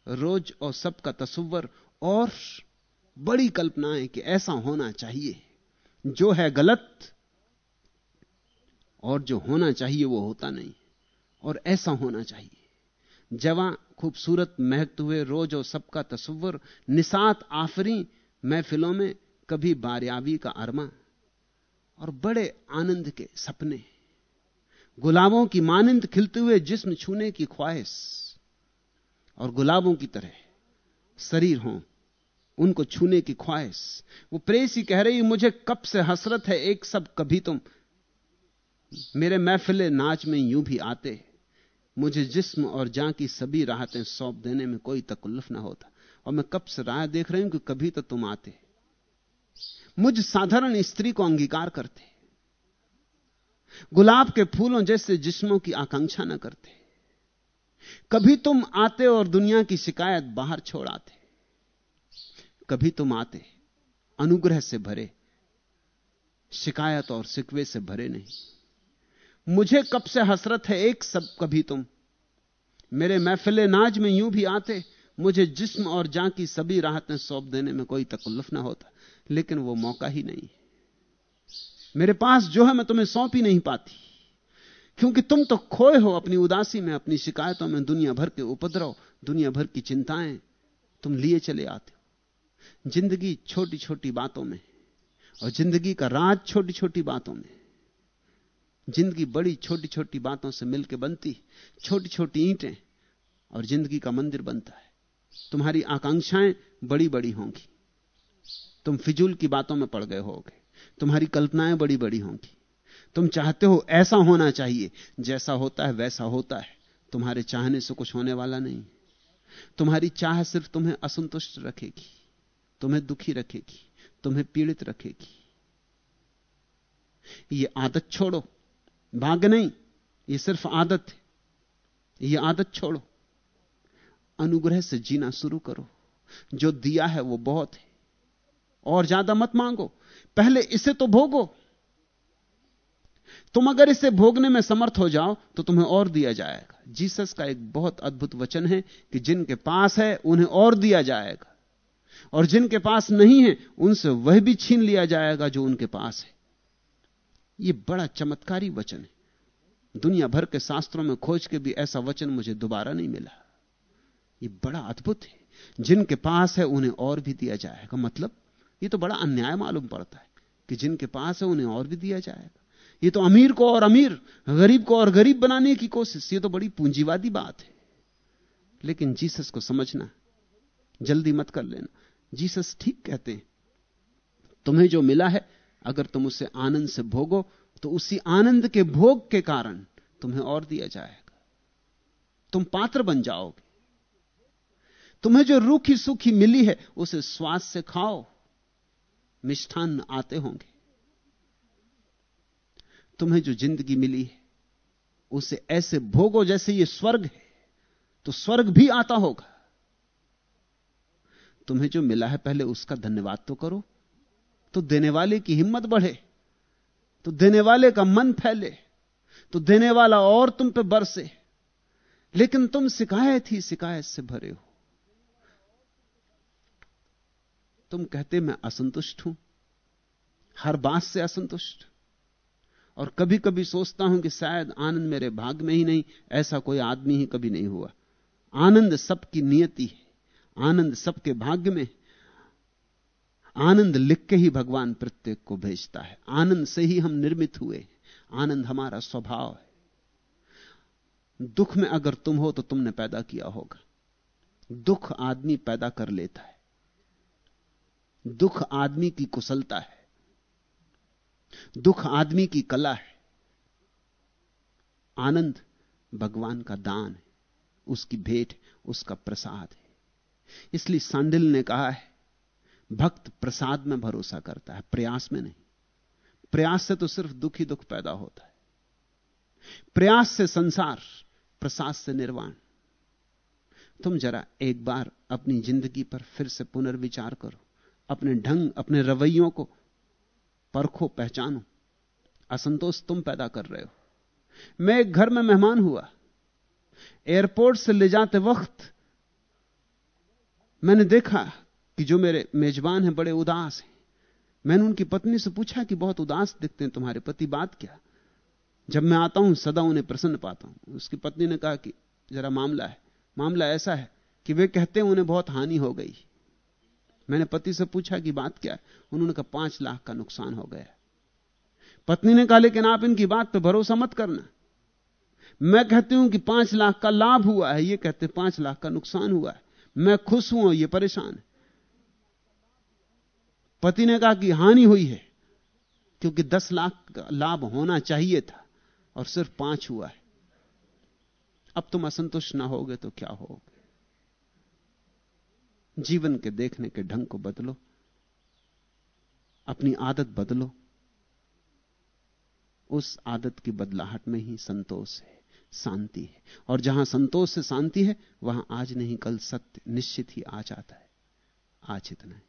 रोज और सबका तस्वर और बड़ी कल्पनाएँ कि ऐसा होना चाहिए। जो है गलत और जो होना चाहिए वो होता नहीं। और ऐसा होना चाहिए। जवा खूबसूरत महकते हुए रोज और सबका तस्वर, निसात आफरी महफिलों में कभी बारियाबी का अरमा और बड़े आनंद के सपने। गुलाबों की मानंद खिलते हुए जिस्म छूने की ख्वाहिश। और गुलाबों की तरह, शरीर हो, उनको छूने की ख्वाहिश। वो प्रेसी कह रही, मुझे कब से हसरत है, एक सब कभी तुम मेरे महफिले नाच में यूँ भी आते। मुझे जिस्म और जां की सभी राहतें सौंप देने में कोई तकल्लुफ ना होता। और मैं कब से राह देख रही हूँ कि कभी तो तुम आते। मुझ साधारण स्त्री को अंगीकार करते। गुलाब के फूलों जैसे जिस्मों की आकांक्षा न करते। कभी तुम आते और दुनिया की शिकायत बाहर छोड़ आते। कभी तुम आते, अनुग्रह से भरे, शिकायत और सिकवे से भरे नहीं। मुझे कब से हसरत है एक सब कभी तुम। मेरे महफिले नाज में यूँ भी आते, मुझे जिस्म और जां की सभी राहतें सौंप देने में कोई तकल्लुफ ना होता, लेकिन वो मौका ही नहीं मेरे पास जो है मैं तुम्हें सौंप ही नहीं पाती। क्योंकि तुम तो खोए हो अपनी उदासी में, अपनी शिकायतों में, दुनिया भर के उपद्रव, दुनिया भर की चिंताएँ तुम लिए चले आते हो। ज़िंदगी छोटी छोटी बातों में और ज़िंदगी का राज छोटी छोटी बातों में ज़िंदगी बड़ी छोटी छोटी बातों से मिलकर बनती छोटी छोटी ईंटें और ज़िंदगी का मंदिर बनता है। तुम्हारी आकांक्षाएँ बड़ी बड़ी होंगी। तुम फिजूल की बातों में पड़ गए होगे। तुम्हारी कल्पनाएँ बड़ी बड़ी होंगी। तुम चाहते हो ऐसा होना चाहिए। जैसा होता है वैसा होता है। तुम्हारे चाहने से कुछ होने वाला नहीं। तुम्हारी चाह सिर्फ़ तुम्हें असंतुष्ट रखेगी। तुम्हें दुखी रखेगी। तुम्हें पीड़ित रखेगी। ये आदत छोड़ो। भाग्य नहीं। ये सिर्फ़ आदत है। ये आदत छोड़ो। अनुग्रह से जीना शुरू करो। जो दिया है वो बहुत है। और ज़्यादा मत मांगो। पहले इसे तो भोगो। तुम अगर इसे भोगने में समर्थ हो जाओ तो तुम्हें और दिया जाएगा। जीसस का एक बहुत अद्भुत वचन है कि जिनके पास है, उन्हें और दिया जाएगा। और जिनके पास नहीं है, उनसे वह भी छीन लिया जाएगा जो उनके पास है। यह बड़ा चमत्कारी वचन है। दुनिया भर के शास्त्रों में खोज के भी ऐसा वचन मुझे दोबारा नहीं मिला। यह बड़ा अद्भुत है। जिनके पास है, उन्हें और भी दिया जाएगा। मतलब यह तो बड़ा अन्याय मालूम पड़ता है कि जिनके पास है, उन्हें और भी दिया जाएगा। ये तो अमीर को और अमीर, गरीब को और गरीब बनाने की कोशिश, ये तो बड़ी पूंजीवादी बात है। लेकिन जीसस को समझना, जल्दी मत कर लेना। जीसस ठीक कहते हैं, तुम्हें जो मिला है, अगर तुम उसे आनंद से भोगो तो उसी आनंद के भोग के कारण तुम्हें और दिया जाएगा। तुम पात्र बन जाओगे। तुम्हें जो रूखी सूखी मिली है, उसे स्वाद से खाओ। मिष्ठान आते होंगे। तुम्हें जो ज़िंदगी मिली है, उसे ऐसे भोगो जैसे ये स्वर्ग है तो स्वर्ग भी आता होगा। तुम्हें जो मिला है पहले उसका धन्यवाद तो करो तो देने वाले की हिम्मत बढ़े तो देने वाले का मन फैले तो देने वाला और तुम पे बरसे। लेकिन तुम शिकायत ही शिकायत से भरे हो। तुम कहते, मैं असंतुष्ट हूँ, हर बात से असंतुष्ट। और कभी कभी सोचता हूँ कि शायद आनंद मेरे भाग में ही नहीं, ऐसा कोई आदमी ही कभी नहीं हुआ। आनंद सबकी नियति है, आनंद सबके भाग्य में आनंद लिख के ही भगवान प्रत्येक को भेजता है। आनंद से ही हम निर्मित हुए आनंद हमारा स्वभाव है। दुख में अगर तुम हो तो तुमने पैदा किया होगा। दुख आदमी पैदा कर लेता है। दुख आदमी की कुशलता है। दुख आदमी की कला है। आनंद भगवान का दान है, उसकी भेंट, उसका प्रसाद है। इसलिए सांडिल ने कहा है, भक्त प्रसाद में भरोसा करता है, प्रयास में नहीं। प्रयास से तो सिर्फ़ दुख ही दुख पैदा होता है। प्रयास से संसार, प्रसाद से निर्वाण। तुम जरा एक बार अपनी ज़िंदगी पर फिर से पुनर्विचार करो, अपने ढंग, अपने रवैयों को परखो, पहचानो। असंतोष तुम पैदा कर रहे हो। मैं एक घर में मेहमान हुआ। एयरपोर्ट से ले जाते वक्त मैंने देखा कि जो मेरे मेजबान हैं, बड़े उदास हैं। मैंने उनकी पत्नी से पूछा कि बहुत उदास दिखते हैं तुम्हारे पति, बात क्या? जब मैं आता हूँ, सदा उन्हें प्रसन्न पाता हूँ। उसकी पत्नी ने कहा कि, जरा मामला है। मामला ऐसा है कि वे कहते हैं उन्हें बहुत हानि हो गई। मैंने पति से पूछा कि बात क्या है? उन्होंने कहा, पाँच लाख का नुकसान हो गया पत्नी ने कहा, लेकिन आप इनकी बात पर भरोसा मत करना। मैं कहती हूँ कि पाँच लाख का लाभ हुआ है, ये कहते पाँच लाख का नुकसान हुआ है। मैं खुश हूँ ये परेशान पति ने कहा कि हानि हुई है, क्योंकि दस लाख का लाभ होना चाहिए था, और सिर्फ़ पाँच हुआ है। अब तुम असंतुष्ट ना होगे तो क्या होगे? जीवन के देखने के ढंग को बदलो, अपनी आदत बदलो। उस आदत की बदलाहट में ही संतोष है, शांति है। और जहाँ संतोष से शांति है, वहाँ आज नहीं, कल सत्य निश्चित ही आ जाता है। आज इतना है।